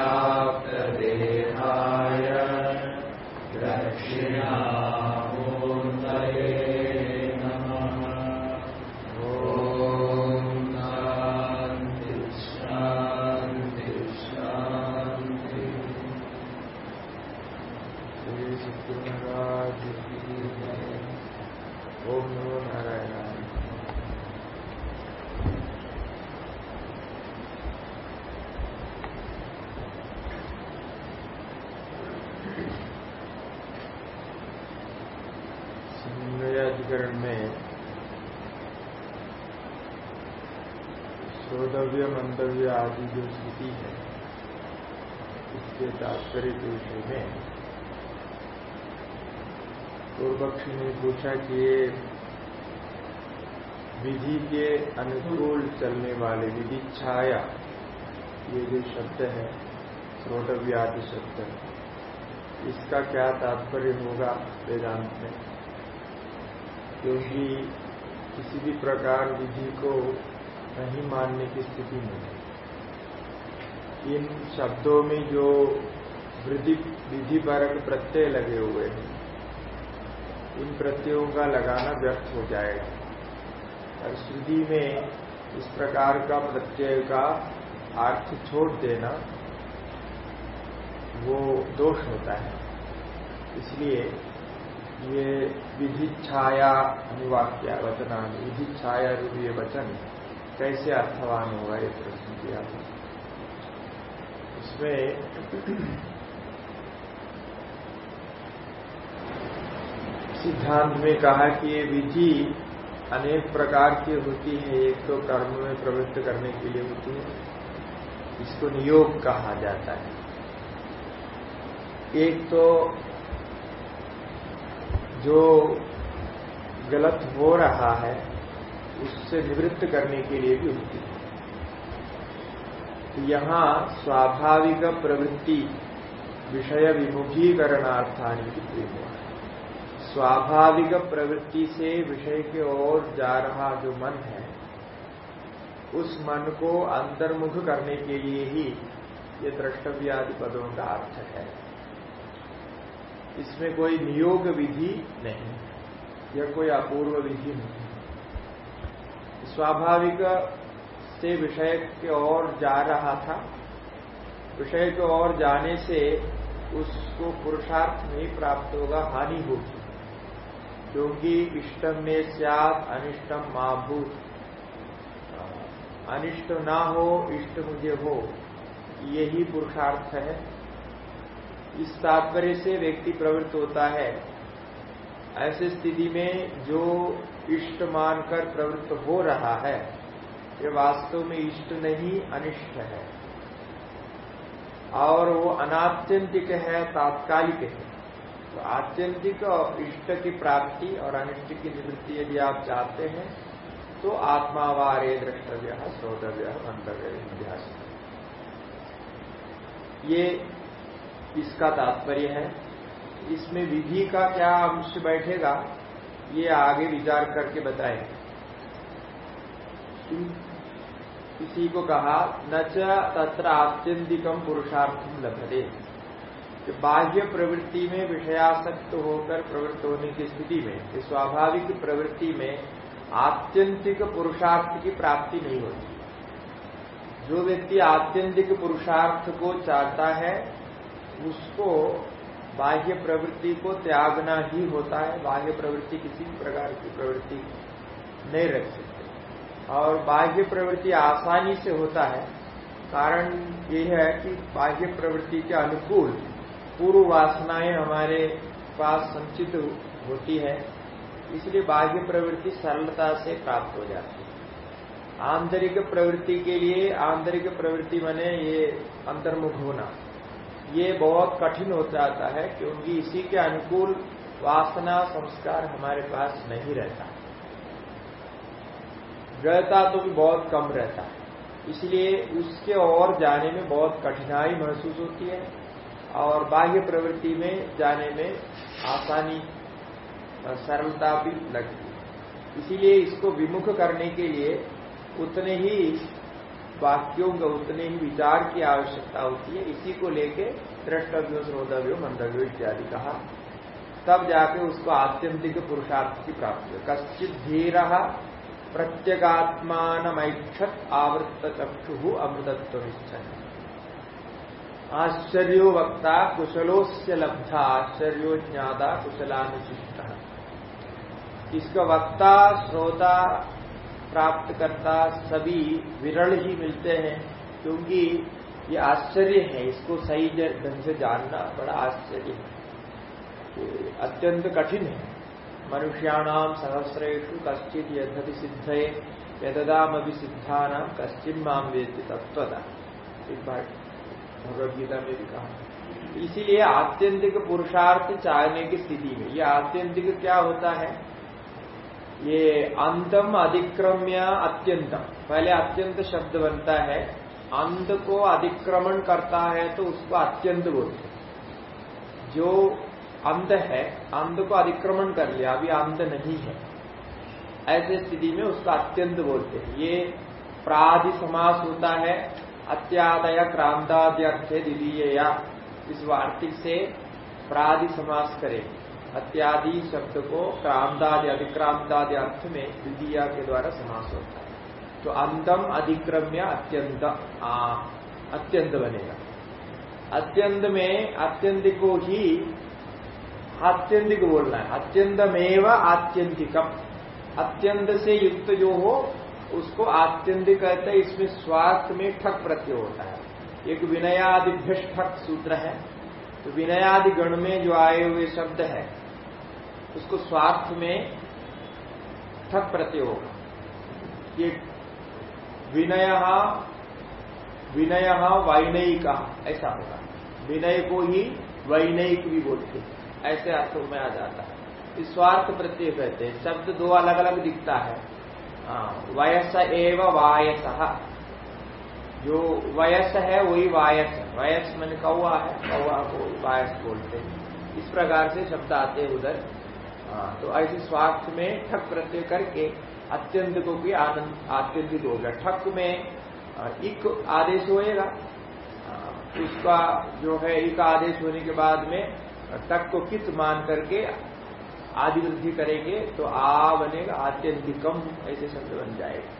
व्योमवद्व्याप्तदेहाय दक्षिणामूर्तये नमः ॐ शान्ति शान्ति शान्ति श्री सत्यनारायण की जय। ओम नमो नारायण अधिकरण में मंतव्य आदि जो स्थिति है इसके तात्पर्य के विषय में पूर्व पक्षी ने पूछा कि ये विधि के अनुकूल चलने वाले, विधि छाया, ये जो शब्द है, श्रोतव्य आदि शब्द है इसका क्या तात्पर्य होगा वेदांत में? क्योंकि किसी भी प्रकार विधि को नहीं मानने की स्थिति में इन शब्दों में जो वृद्धि, विधि परक प्रत्यय लगे हुए हैं, इन प्रत्ययों का लगाना व्यर्थ हो जाएगा। और श्रुति में इस प्रकार का प्रत्यय का अर्थ छोड़ देना वो दोष होता है। इसलिए ये विधि छाया अनुवाक्या वचना विधि छाया रूपीय वचन कैसे अर्थवान होगा ये प्रश्न किया था। इसमें सिद्धांत में कहा कि ये विधि अनेक प्रकार की होती है, एक तो कर्म में प्रवृत्त करने के लिए होती है, इसको नियोग कहा जाता है। एक तो जो गलत हो रहा है उससे निवृत्त करने के लिए भी होती है यहाँ स्वाभाविक प्रवृत्ति, विषय विमुखीकरणार्थानी की प्रेम है स्वाभाविक प्रवृत्ति से विषय के ओर जा रहा जो मन है, उस मन को अंतर्मुख करने के लिए ही ये द्रष्टव्यादि पदों का अर्थ है। इसमें कोई नियोग विधि नहीं यह कोई अपूर्व विधि नहीं स्वाभाविक से विषय के ओर जा रहा था। विषय के ओर जाने से उसको पुरुषार्थ नहीं प्राप्त होगा, हानि होगी। क्योंकि इष्टम में सियात अनिष्टम माभूत अनिष्ट ना हो, इष्ट मुझे हो। यही पुरुषार्थ है। इस तात्पर्य से व्यक्ति प्रवृत्त होता है। ऐसे स्थिति में जो इष्ट मानकर प्रवृत्त हो रहा है। ये वास्तव में इष्ट नहीं, अनिष्ट है। और वो अनात्यंतिक है, तात्कालिक है। तो आत्यंतिक और इष्ट की प्राप्ति और अनिष्ट की निवृत्ति यदि आप चाहते हैं तो आत्मावारे द्रष्टव्य श्रोतव्य मंतव्य अभ्यास ये इसका तात्पर्य है। इसमें विधि का क्या अंश बैठेगा? ये आगे विचार करके बताए। किसी को कहा, न तत्र आत्यंतिकम पुरुषार्थम लभते। कि बाह्य प्रवृत्ति में विषयासक्त होकर प्रवृत्त होने की स्थिति में स्वाभाविक प्रवृत्ति में आत्यंतिक पुरुषार्थ की प्राप्ति नहीं होती। जो व्यक्ति आत्यंतिक पुरुषार्थ को चाहता है, उसको बाह्य प्रवृत्ति को त्यागना ही होता है। बाह्य प्रवृत्ति किसी भी प्रकार की प्रवृत्ति नहीं रख सकते। और बाह्य प्रवृत्ति आसानी से होता है। कारण ये है कि बाह्य प्रवृत्ति के अनुकूल पूर्व वासनाएँ हमारे पास संचित होती है। इसलिए बाह्य प्रवृत्ति सरलता से प्राप्त हो जाती है। आंतरिक प्रवृत्ति के लिए आंतरिक प्रवृत्ति बने ये अंतर्मुख होना। ये बहुत कठिन हो जाता है क्योंकि इसी के अनुकूल वासना संस्कार हमारे पास नहीं रहता। रहता तो भी बहुत कम रहता है। इसलिए उसके और जाने में बहुत कठिनाई महसूस होती है और बाह्य प्रवृत्ति में जाने में आसानी, सरलता भी लगती है। इसीलिए इसको विमुख करने के लिए उतने ही वाक्यों का उतने ही विचार की आवश्यकता होती है। इसी को लेके दृष्टव्यो, श्रोतव्यो, मंतव्यो इत्यादि कहा। तब जाके उसको आत्यंतिक पुरुषार्थ की प्राप्ति है। कश्चित धीर प्रत्यगात्मानमैक्षत आवृत्त चक्षु अमृतत्व निश्चय आश्चर्यो वक्ता कुशलोस्य लब्धा, आश्चर्यो ज्ञाता कुशलानुशिष्ट। इसका वक्ता, श्रोता प्राप्त करता सभी विरल ही मिलते हैं, क्योंकि ये आश्चर्य है, इसको सही ढंग से जानना बड़ा आश्चर्य है। अत्यंत कठिन है। मनुष्याणाम सहस्रेशु कश्चित यदि सिद्धये यदाम अभी सिद्धानाम कश्चिन माम वेद तत्वदा एक बार भगवत गीता में भी कहा। इसीलिए आत्यंतिक पुरुषार्थ चाहने की स्थिति में यह आत्यंतिक क्या होता है? ये अंतम अधिक्रम्य अत्यंतम। पहले अत्यंत शब्द बनता है, अंत को अतिक्रमण करता है तो उसको अत्यंत बोलते जो अंत है, अंत को अतिक्रमण कर लिया, अभी अंत नहीं है। ऐसे स्थिति में उसका अत्यंत बोलते हैं। ये प्राधि समास होता है, अत्यादय क्रांताद्यर्थे द्वितीय इस वार्तिक से प्राधि समास करें अत्यादि शब्द को क्रांतादि अधिक्रांतादि अर्थ में द्वितीय के द्वारा समास होता है। तो अंतम अधिक्रम्य अत्यंत अत्यंत बनेगा। अत्यंत में अत्यंत को ही आत्यंतिक बोलना है। अत्यंतमेव आत्यंतिकम। अत्यंत से युक्त जो हो, उसको आत्यंतिक कहते हैं। इसमें स्वार्थ में ठक प्रत्यय होता है। एक विनयादिभ्य ठक सूत्र है। तो विनयादि गण में जो आए हुए शब्द है, उसको स्वार्थ में ठक प्रत्यय होगा। ये विनय विनय वाइनयिक ऐसा होगा। विनय को ही वैनयिक भी बोलते ऐसे अर्थों में आ जाता है। इस स्वार्थ प्रत्यय कहते हैं। शब्द दो अलग अलग दिखता है, वयस एव वायस। जो वयस है वही वायस वयस मैंने कौआ है कौआ को वायस बोलते हैं। इस प्रकार से शब्द आते हैं उधर। तो ऐसे स्वार्थ में ठक प्रत्यय करके अत्यंत को भी आनंद, आत्यंतिक होगा ठक में इक आदेश होएगा। उसका जो है इक आदेश होने के बाद में टक को कित मान करके आदि वृद्धि करेंगे तो आ बनेगा आत्यंतिकम, ऐसे शब्द बन जाएगा।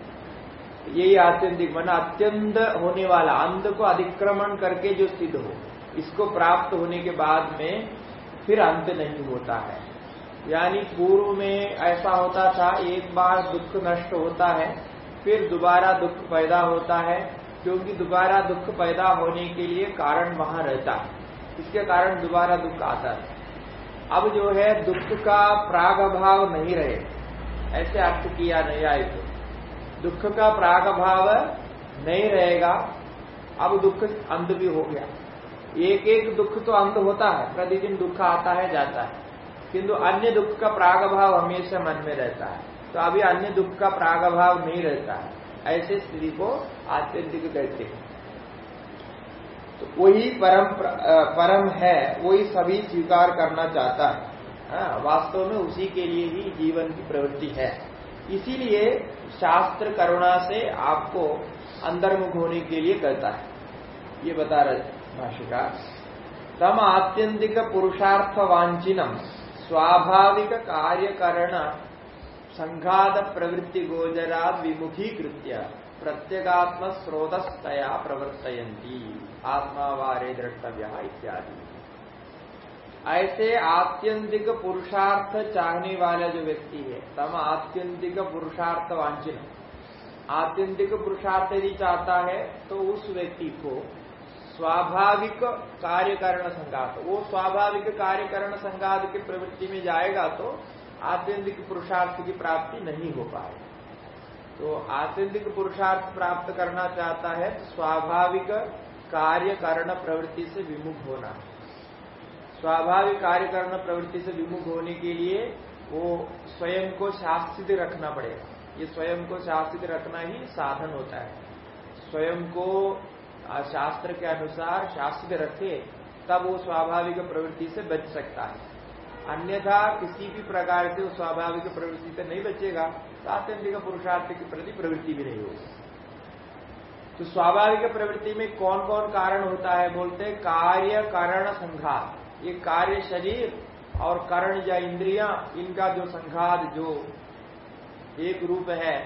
यही आत्यंतिक बना अत्यंत होने वाला अंध को अधिक्रमण करके जो सिद्ध हो, इसको प्राप्त होने के बाद में फिर अंत नहीं होता है। यानी पूर्व में ऐसा होता था, एक बार दुख नष्ट होता है, फिर दोबारा दुख पैदा होता है, क्योंकि दोबारा दुख पैदा होने के लिए कारण वहाँ रहता है। इसके कारण दोबारा दुख आता है। अब जो है, दुख का प्राग भाव नहीं रहे। ऐसे अर्थ किया नहीं तो। दुख का प्राग भाव नहीं रहेगा। अब दुख अंत भी हो गया। एक एक दुख तो अंत होता है प्रतिदिन दुख आता है जाता है। किंतु अन्य दुख का प्राग भाव हमेशा मन में रहता है। तो अभी अन्य दुख का प्राग भाव नहीं रहता है। ऐसे स्थिति को आत्यंतिक कहते हैं। तो वही परम परम है वही सभी स्वीकार करना चाहता है। हाँ, वास्तव में उसी के लिए ही जीवन की प्रवृत्ति है। इसीलिए शास्त्र करुणा से आपको अंतर्मुख होने के लिए कहता है। ये बता रहे भाषिका तम आत्यंतिक पुरुषार्थ वांछिनम, स्वाभाविक कार्यकरण संघात प्रवृत्ति गोचरा विमुखीकृत्य प्रत्यगात्म स्रोतस्तया प्रवर्तयती आत्मावारे द्रष्टव्य इत्यादि। ऐसे आत्यंतिक पुरुषार्थ चाहने वाला जो व्यक्ति है तम आत्यंतिक पुरुषार्थ वांछिन आत्यंतिक पुरुषार्थ यदि चाहता है तो उस व्यक्ति को स्वाभाविक कार्यकरण संघात, वो स्वाभाविक कार्यकरण संघात की प्रवृत्ति में जाएगा तो आत्यंतिक पुरुषार्थ की प्राप्ति नहीं हो पाए तो आत्यंतिक पुरुषार्थ प्राप्त करना चाहता है तो स्वाभाविक कार्यकरण प्रवृत्ति से विमुख होना। स्वाभाविक कार्यकरण प्रवृत्ति से विमुख होने के लिए वो स्वयं को शास्त्रित रखना पड़ेगा। ये स्वयं को शास्त्रित रखना ही साधन होता है। स्वयं को शास्त्र के अनुसार शास्त्र रखे, तब वो स्वाभाविक प्रवृत्ति से बच सकता है। अन्यथा किसी भी प्रकार से स्वाभाविक प्रवृत्ति से नहीं बचेगा। तो आत्यंतिक पुरुषार्थ की प्रति प्रवृत्ति भी नहीं होगी। तो स्वाभाविक प्रवृत्ति में कौन कौन कारण होता है बोलते कार्य कारण संघात। ये कार्य शरीर और करण या इंद्रिया इनका जो संघात जो एक रूप है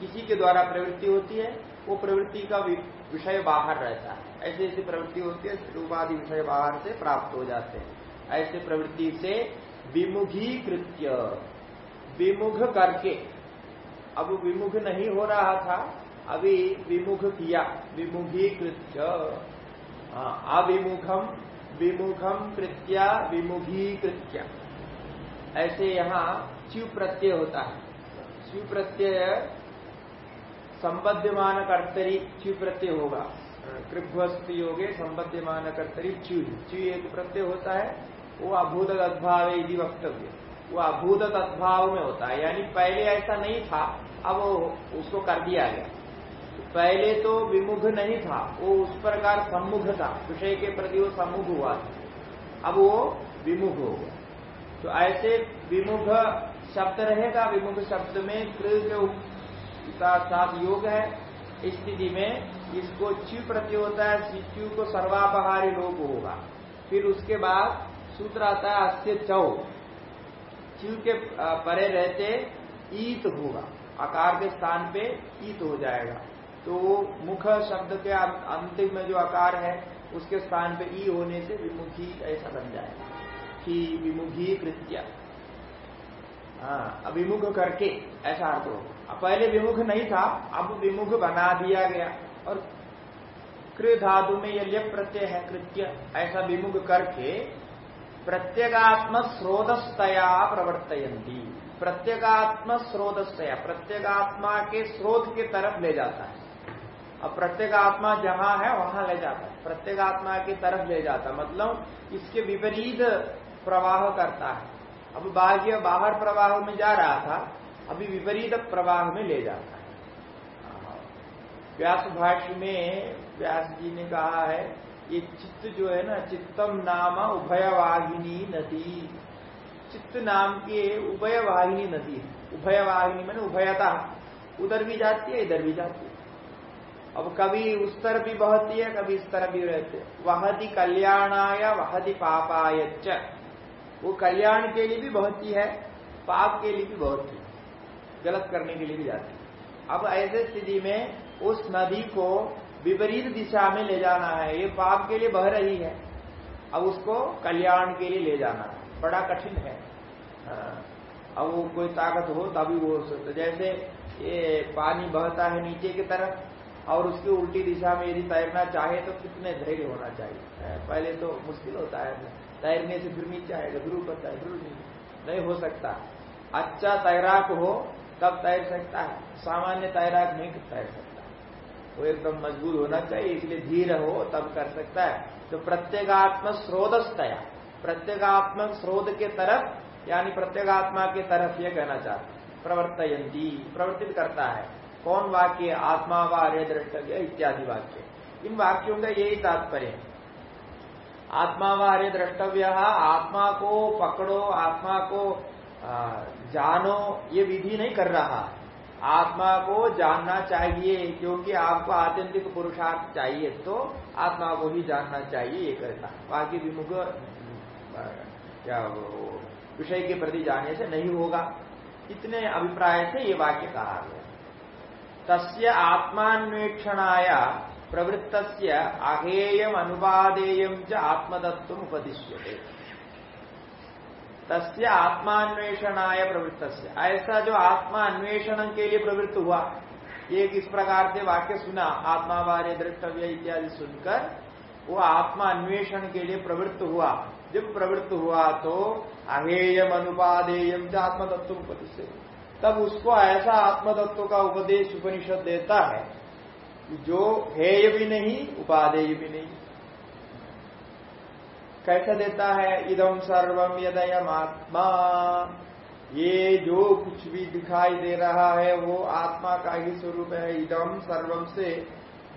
किसी के द्वारा प्रवृत्ति होती है वो प्रवृत्ति का विषय बाहर रहता है। ऐसी ऐसी प्रवृत्ति होती है रूपादि विषय बाहर से प्राप्त हो जाते हैं। ऐसे प्रवृत्ति से विमुखीकृत्य विमुख करके अब विमुख नहीं हो रहा था अभी विमुख किया विमुखीकृत्य। हाँ, अविमुखम विमुखम कृत्या विमुखीकृत्य। ऐसे यहाँ च्यू प्रत्यय होता है। च्यू प्रत्यय संबद्यमान कर्तरी च्यू प्रत्यय होगा। कृभ्वस्त योगे संबद्यमान कर्तरी च्यू च्यू एक प्रत्यय होता है, वो अभूत तद्भाव यदि वक्तव्य। वो अभूत तद्भाव में होता है, यानी पहले ऐसा नहीं था, अब उसको कर दिया गया। पहले तो विमुख नहीं था, वो उस प्रकार सम्मुख था, विषय के प्रति वो सम्मुख हुआ। अब वो विमुख हो गया। तो ऐसे विमुख शब्द रहेगा, विमुख शब्द में कृ के साथ योग है। स्थिति में इसको च्यू प्रति होता है च्यू को सर्वापहारी लोग होगा। फिर उसके बाद सूत्र आता है अस्य चौ। च्यू के परे रहते ईत होगा। आकार के स्थान पे ईत हो जाएगा। तो मुख शब्द के अंतिम में जो आकार है, उसके स्थान पे ई होने से विमुखी ऐसा बन जाए। कि विमुखी कृत्या हाँ अभिमुख करके, ऐसा अर्थ होगा पहले विमुख नहीं था, अब विमुख बना दिया गया। और कृ धातु में यह लिप प्रत्यय है, कृत्य। ऐसा विमुख करके प्रत्येगात्म स्रोतस्तया प्रवर्तयंती प्रत्येगात्म स्रोतस्तया प्रत्येगात्मा के स्रोत के तरफ़ ले जाता है। अब प्रत्येक आत्मा जहाँ है, वहाँ ले जाता है। प्रत्येक आत्मा की तरफ़ ले जाता मतलब इसके विपरीत प्रवाह करता है। अब बाह्य, बाहर प्रवाह में जा रहा था, अभी विपरीत प्रवाह में ले जाता है। व्यास भाष्य में व्यास जी ने कहा है, ये चित्त जो है ना, चित्तम नाम उभयवाहिनी नदी। चित्त नाम के उभयवाहिनी नदी उभयवाहिनी मैंने उभयता। उधर भी जाती है, इधर भी जाती है। अब कभी उस तरफ़ भी बहती है कभी इस तरफ़ भी रहते वहदी कल्याणाय, वहदी पापाय वो कल्याण के लिए भी बहती है पाप के लिए भी बहती है गलत करने के लिए भी जाती है। अब ऐसे स्थिति में उस नदी को विपरीत दिशा में ले जाना है, ये पाप के लिए बह रही है। अब उसको कल्याण के लिए ले जाना है। बड़ा कठिन है। हाँ। अब वो कोई ताकत हो तभी वो हो सकता जैसे ये पानी बहता है नीचे की तरफ़ और उसकी उल्टी दिशा में यदि तैरना चाहे तो कितने धैर्य होना चाहिए। पहले तो मुश्किल होता है तैरने से फिर नीचे आएगा, फिर ऊपर फिर नहीं हो सकता। अच्छा तैराक हो, तब तैर सकता है। सामान्य तैराक नहीं तैर सकता। वो एकदम मज़बूत होना चाहिए, इसलिए धीर हो, तब कर सकता है। तो प्रत्येगात्म स्रोतस्तया प्रत्येगात्मक स्रोत के तरफ़, यानी प्रत्येगात्मा के तरफ़ यह कहना चाहते प्रवर्तयंती प्रवर्तित करता है। कौन वाक्य, आत्मा व अरे द्रष्टव्य, इत्यादि वाक्य। इन वाक्यों का यही तात्पर्य आत्मा व अरे द्रष्टव्य, आत्मा को पकड़ो, आत्मा को जानो, ये विधि नहीं कर रहा। आत्मा को जानना चाहिए, क्योंकि आपको आत्यंतिक पुरुषार्थ चाहिए तो आत्मा को ही जानना चाहिए, ये कहता बाकी विमुख क्या विषय के प्रति जाने से नहीं होगा। इतने अभिप्राय से ये वाक्य कहा गया तस्य आत्मान्वेक्षणाया प्रवृत्त अहेयम अनुवादेयम च आत्मदत्व उपदिश्य तस्य आत्मान्वेषणाय प्रवृत्त ऐसा जो आत्मा अन्वेषण के लिए प्रवृत्त हुआ एक इस प्रकार से वाक्य सुना आत्मा बारे द्रष्टव्य इत्यादि सुनकर, वो आत्मा अन्वेषण के लिए प्रवृत्त हुआ। जब प्रवृत्त हुआ तो अहेयम अनुपादेयम च आत्मतत्व उपदेश तब उसको ऐसा आत्मतत्व का उपदेश उपनिषद देता है जो हेय भी नहीं, उपादेय भी नहीं। कैसा देता है? इदम सर्वम यदयम आत्मा। ये जो कुछ भी दिखाई दे रहा है, वो आत्मा का ही स्वरूप है। इदम सर्वम से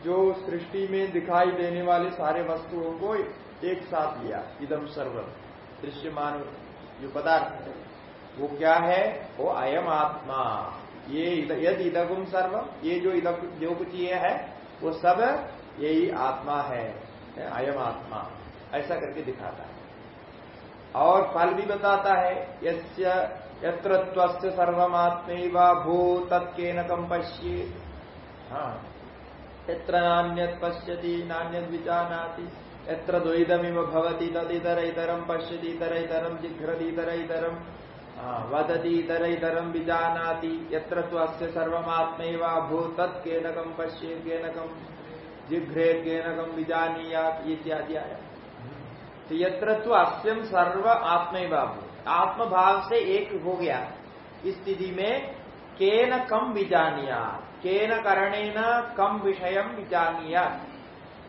जो सृष्टि में दिखाई देने वाले सारे वस्तुओं को एक साथ लिया। इदम सर्वम दृश्यमान जो पदार्थ है। वो क्या है? वो अयम आत्मा। ये यद इदगुम सर्वम, ये जो इदग, जो कुछ ये है, वो सब यही आत्मा है अयम आत्मा। ऐसा करके दिखाता है। और फल भी बताता है, यस्य, यत्र सर्वमात्म भू तत्के न कम पश्ये हाँ। यत्र नान्यत पश्यति, नान्यत विजानाति, यत्र द्वैतमिव भवति तदितरैतरम पश्यति इतरैतरम जिघ्रदितरैतरम वदति इतरैतरम विजानाति, यत्र सर्वमात्मैवा भू तत् केनकम पश्ये केनकम जिघ्रे केनकम विजानीयात इत्यादि आया तो यत्र अस्यम सर्व आत्मैवा भू आत्मभाव से एक हो गया। इस स्थिति में केन कम विजानिया केन करणेन कम विषय विजानिया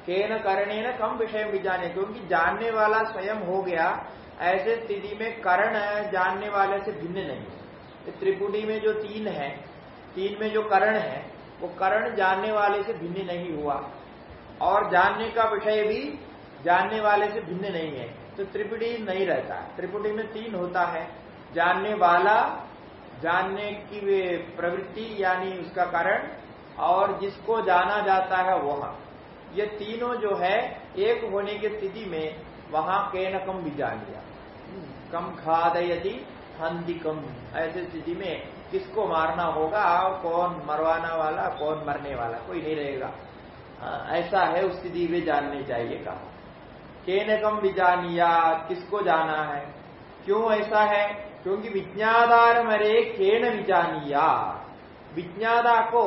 केन करणेन कम विषय विजाने क्योंकि जानने वाला स्वयं हो गया ऐसे स्थिति में करण जानने वाले से भिन्न नहीं है। त्रिपुटी में जो तीन है, तीन में जो करण है, वो करण जानने वाले से भिन्न नहीं हुआ। और जानने का विषय भी जानने वाले से भिन्न नहीं है। तो त्रिपुटी नहीं रहता। त्रिपुटी में तीन होता है। जानने वाला, जानने की प्रवृत्ति, यानी उसका कारण, और जिसको जाना जाता है वह। ये तीनों जो है, एक होने की स्थिति में वहाँ के न कम जान लिया कम खादयति हंदी कम ऐसे स्थिति में किसको मारना होगा? कौन मरवाना वाला, कौन मरने वाला? कोई नहीं रहेगा। ऐसा है उस स्थिति में जाननी चाहिए कहा। केन कम विजानिया, किसको जाना है? क्यों ऐसा है? क्योंकि विज्ञादार मरे केन विजानिया। विज्ञादा को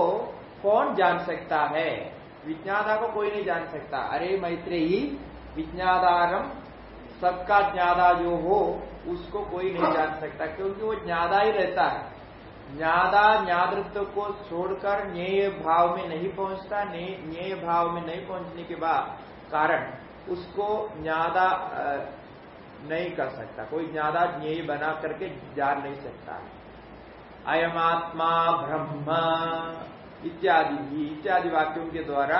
कौन जान सकता है? विज्ञादा को कोई नहीं जान सकता। अरे मैत्रेयी विज्ञादारम, सबका ज्ञादा जो हो, उसको कोई नहीं जान सकता, क्योंकि वो ज़्यादा ही रहता है। ज़्यादा ज्ञातृत्व को छोड़कर न्याय भाव में नहीं पहुँचता न्याय भाव में नहीं पहुँचने के बाद कारण, उसको ज़्यादा नहीं कर सकता। कोई ज़्यादा ज्ञेय बना करके जान नहीं सकता। अयम आत्मा ब्रह्म, इत्यादि इत्यादि वाक्यों के द्वारा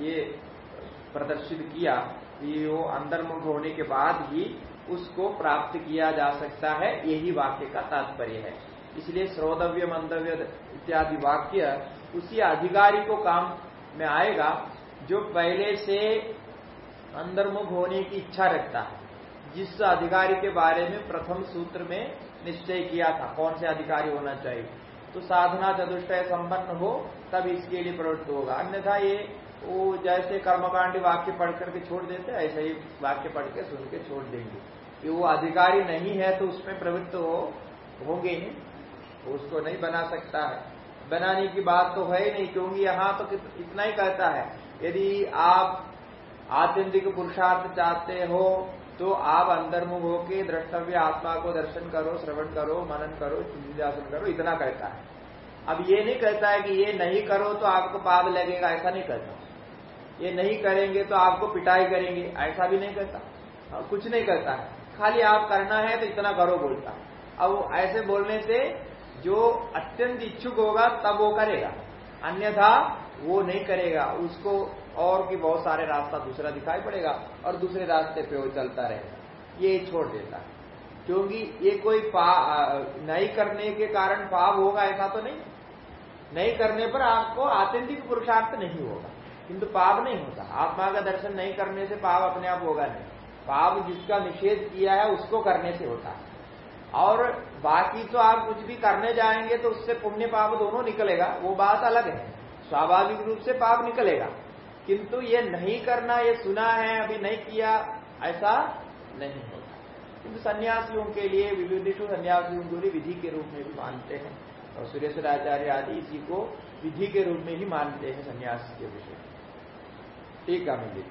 ये प्रदर्शित किया। कि वो अंतर्मुख होने के बाद ही उसको प्राप्त किया जा सकता है, यही वाक्य का तात्पर्य है। इसलिए श्रोतव्य, मंतव्य इत्यादि वाक्य उसी अधिकारी को काम में आएगा जो पहले से अंतर्मुख होने की इच्छा रखता है। जिस अधिकारी के बारे में प्रथम सूत्र में निश्चय किया था, कौन से अधिकारी होना चाहिए? तो साधना चतुष्टय संपन्न हो, तब इसके लिए प्रवृत्त होगा। अन्यथा ये वो जैसे कर्मकांड वाक्य पढ़ करके छोड़ देते ऐसे ही वाक्य पढ़ के सुन के छोड़ देंगे। कि वो अधिकारी नहीं है तो उसमें प्रवृत्त हो, होंगे ही। उसको नहीं बना सकता है। बनाने की बात तो है ही नहीं, क्योंकि यहाँ तो इतना ही कहता है, यदि आप आत्यंतिक पुरुषार्थ चाहते हो तो आप अंतर्मुख होके द्रष्टव्य आत्मा को दर्शन करो, श्रवण करो, मनन करो चिंतासन करो, इतना कहता है। अब ये नहीं कहता है कि ये नहीं करो तो आपको पाप लगेगा, ऐसा नहीं कहता। ये नहीं करेंगे तो आपको पिटाई करेंगे। ऐसा भी नहीं कहता हाँ, कुछ नहीं करता। खाली आप करना है तो इतना करो बोलता। अब ऐसे बोलने से जो अत्यंत इच्छुक होगा तब वो करेगा। अन्यथा वो नहीं करेगा। उसको और भी बहुत सारे रास्ता दूसरा दिखाई पड़ेगा और दूसरे रास्ते पे वो चलता रहेगा। ये छोड़ देता है। क्योंकि ये कोई नहीं करने के कारण पाप होगा ऐसा तो नहीं। नहीं करने पर आपको आत्यंतिक पुरुषार्थ नहीं होगा। किंतु पाप नहीं होता। आत्मा का दर्शन नहीं करने से पाप अपने आप होगा नहीं। पाप जिसका निषेध किया है, उसको करने से होता है। और बाकी तो आप कुछ भी करने जाएँगे तो उससे पुण्य पाप दोनों निकलेगा। वो बात अलग है। स्वाभाविक रूप से पाप निकलेगा। किंतु ये नहीं करना, ये सुना है, अभी नहीं किया, ऐसा नहीं होता। किंतु सन्यासियों के लिए विविधिशु सन्यासियों को विधि के रूप में भी मानते हैं। और सुरेश्वर आचार्य आदि इसी को विधि के रूप में ही मानते हैं सन्यास के विषय ठीक है मिली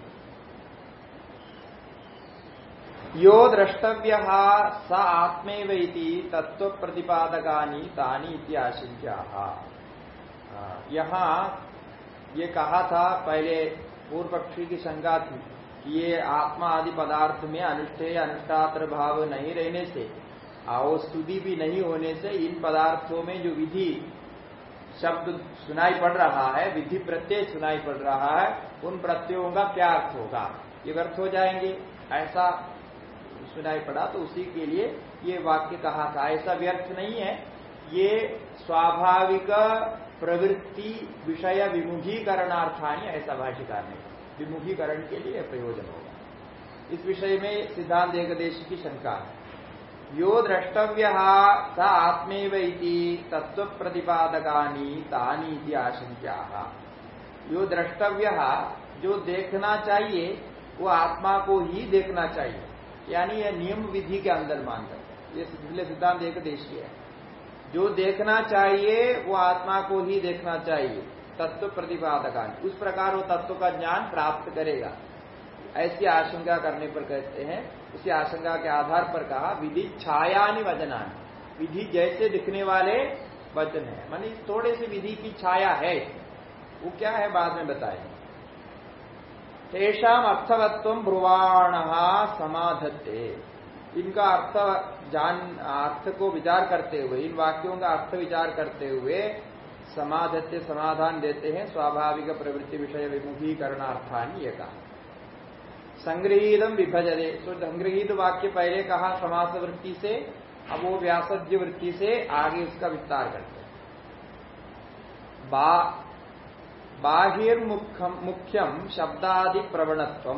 यो द्रष्टव्य स आत्मेव तत्व प्रतिपादकानी तानी इत्याशंका यहाँ ये कहा था, पहले पूर्व पक्षी की शंका थी कि ये आत्मा आदि पदार्थ में अनुष्ठेय, अनुष्ठात्र भाव नहीं रहने से आओ स्तुति भी नहीं होने से, इन पदार्थों में जो विधि, शब्द सुनाई पड़ रहा है, विधि प्रत्यय सुनाई पड़ रहा है उन प्रत्ययों का क्या अर्थ होगा? ये व्यर्थ हो जाएँगे। ऐसा सुनाई पड़ा तो उसी के लिए ये वाक्य कहा था। ऐसा व्यर्थ नहीं है। ये स्वाभाविक प्रवृत्ति विषय विमुखीकरणार्थानी ऐसा भाष्यकार ने विमुखीकरण के लिए प्रयोजन होगा। इस विषय में सिद्धांत एकदेश की शंका है। यो द्रष्टव्य स आत्मेव तत्व प्रतिपादकानी तानी आशंका यो द्रष्टव्य जो देखना चाहिए, वो आत्मा को ही देखना चाहिए। यानी यह नियम विधि के अंदर मान कर ये पिछले सिद्धांत एक देशीय है। जो देखना चाहिए, वो आत्मा को ही देखना चाहिए। तत्व प्रतिपादका उस प्रकार वो तत्व का ज्ञान प्राप्त करेगा। ऐसी आशंका करने पर कहते हैं, उसी आशंका के आधार पर कहा, विधि छायानि वचनान। विधि जैसे दिखने वाले वचन है। मानी थोड़े से विधि की छाया है। वो क्या है बाद में बताएँगे। तेषाम अर्थवत्व ब्रुवाण समाधत्ते। इनका अर्थ जान, अर्थ को विचार करते हुए, इन वाक्यों का अर्थ विचार करते हुए समाधत्य समाधान देते हैं, स्वाभाविक प्रवृत्ति विषय विमुखीकरणार्थान ये कहा। संग्रहीतम विभजने तो संग्रहित वाक्य पहले कहा समास वृत्ति से, अब वो व्यासज्य वृत्ति से आगे उसका विस्तार करते हैं। बाहिर्मुख्यम शब्दादि प्रवणत्व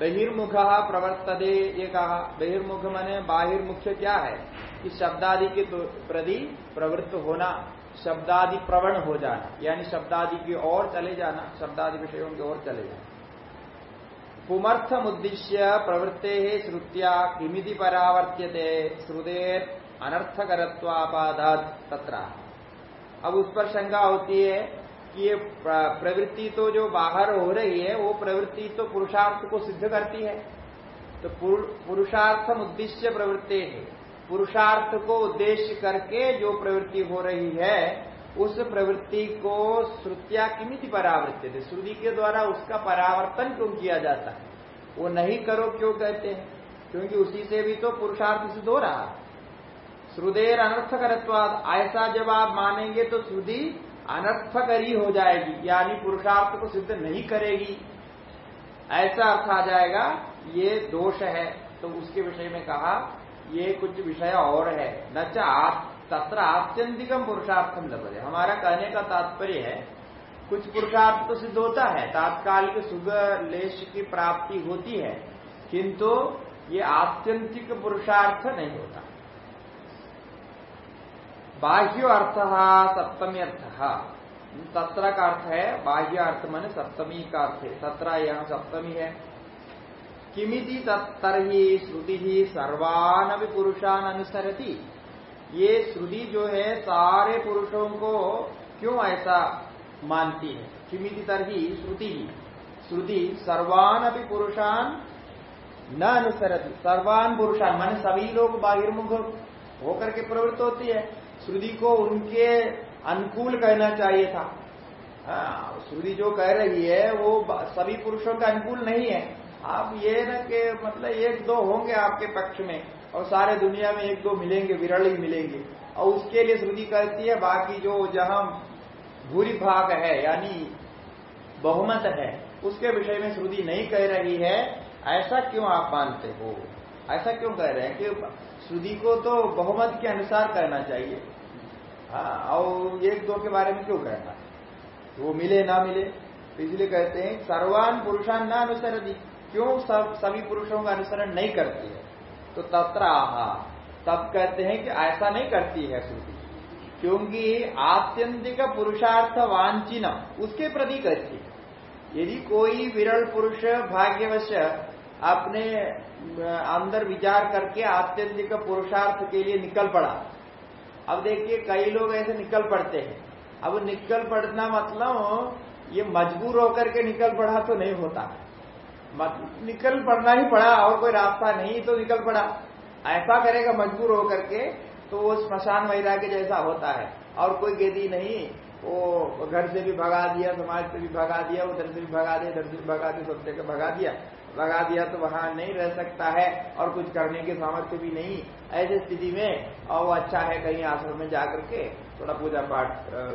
बहिर्मुख प्रवर्तदे ये कहा बहिर्मुख मने बाहिर्मुख्य क्या है? कि शब्दादि के प्रति प्रवृत्त होना, शब्दादि प्रवण हो जाना, यानी शब्दादि की ओर चले जाना, शब्दादि विषयों की ओर चले जाना। पुमर्थम उद्देश्य प्रवृत्ते श्रुत्या किमिति परावर्त्यते श्रुदेर अनर्थकरत्वापादात तत्र। अब उस पर शंका होती है कि ये प्रवृत्ति तो जो बाहर हो रही है, वो प्रवृत्ति तो पुरुषार्थ को सिद्ध करती है। तो पुरुषार्थम उद्देश्य प्रवृत्ति है। पुरुषार्थ को उद्देश्य करके जो प्रवृत्ति हो रही है, उस प्रवृत्ति को श्रुतिया किमिति परावृत्ति थे श्रुति के द्वारा उसका परावर्तन क्यों किया जाता है? वो नहीं करो क्यों कहते हैं? क्योंकि उसी से भी तो पुरुषार्थ सिद्ध हो रहा श्रुदेर अनर्थकरत्वाद ऐसा जब आप मानेंगे तो श्रुति अनर्थकरी हो जाएगी, यानी पुरुषार्थ को सिद्ध नहीं करेगी। ऐसा अर्थ आ जाएगा, ये दोष है। तो उसके विषय में कहा, ये कुछ विषय और है। न तत्र आत्यंतिकम पुरुषार्थम लभते। हमारा कहने का तात्पर्य है, कुछ पुरुषार्थ तो सिद्ध होता है, तात्कालिक सुग लेश की प्राप्ति होती है, किंतु ये आत्यंतिक पुरुषार्थ नहीं होता। बाह्य अर्थ सप्तमी अर्थ तत्र का अर्थ है बाह्य अर्थ मन सप्तमी का अर्थ है। तत्र यह सप्तमी है। किमिति तत्तरही श्रुति ही सर्वान भी पुरुषान अनुसरती। ये श्रुति जो है, सारे पुरुषों को क्यों ऐसा मानती है? किमिति तरही श्रुति। ही श्रुति सर्वान भी पुरुषान न अनुसरती। सर्वान पुरुषान, मान सभी लोग बाहिर्मुख होकर के प्रवृत्त होती है। श्रुति को उनके अनुकूल कहना चाहिए था। हाँ, श्रुति जो कह रही है वो सभी पुरुषों का अनुकूल नहीं है। आप ये न कि मतलब एक दो होंगे आपके पक्ष में और सारे दुनिया में एक दो मिलेंगे विरल ही मिलेंगे। और उसके लिए श्रुति कहती है बाकी जो जहाँ भूरी भाग है यानी बहुमत है उसके विषय में श्रुति नहीं कह रही है। ऐसा क्यों आप मानते हो? ऐसा क्यों कह रहे हैं कि श्रुति को तो बहुमत के अनुसार कहना चाहिए? हाँ और एक दो के बारे में क्यों कहना वो मिले, ना मिले तो इसलिए कहते हैं, सर्वान पुरुषान ना अनुसर दी क्यों सब, सभी पुरुषों का अनुसरण नहीं करती है? तो तत्र आहा। तब कहते हैं कि ऐसा नहीं करती है श्रुति। क्योंकि आत्यंतिक पुरुषार्थ वांचिन उसके प्रति कहती है यदि कोई विरल पुरुष भाग्यवश अपने अंदर विचार करके आत्यंतिक पुरुषार्थ के लिए निकल पड़ा अब देखिए कई लोग ऐसे निकल पड़ते हैं। अब निकल पड़ना मतलब ये मजबूर होकर के निकल पड़ा तो नहीं होता। निकल पड़ना ही पड़ा, और कोई रास्ता नहीं तो निकल पड़ा। ऐसा करेगा मजबूर होकर के तो वो स्मशान वैराग्य जैसा होता है। और कोई गेदी नहीं, वो घर से भी भगा दिया, समाज से भी भगा दिया, उधर से भी भगा दिया, इधर से भी भगा दिया, सब जगह भगा दिया। भगा दिया तो वहाँ नहीं रह सकता है और कुछ करने के सामर्थ्य भी नहीं। ऐसी स्थिति में, और वो अच्छा है कहीं आश्रम में जाकर के थोड़ा पूजा पाठ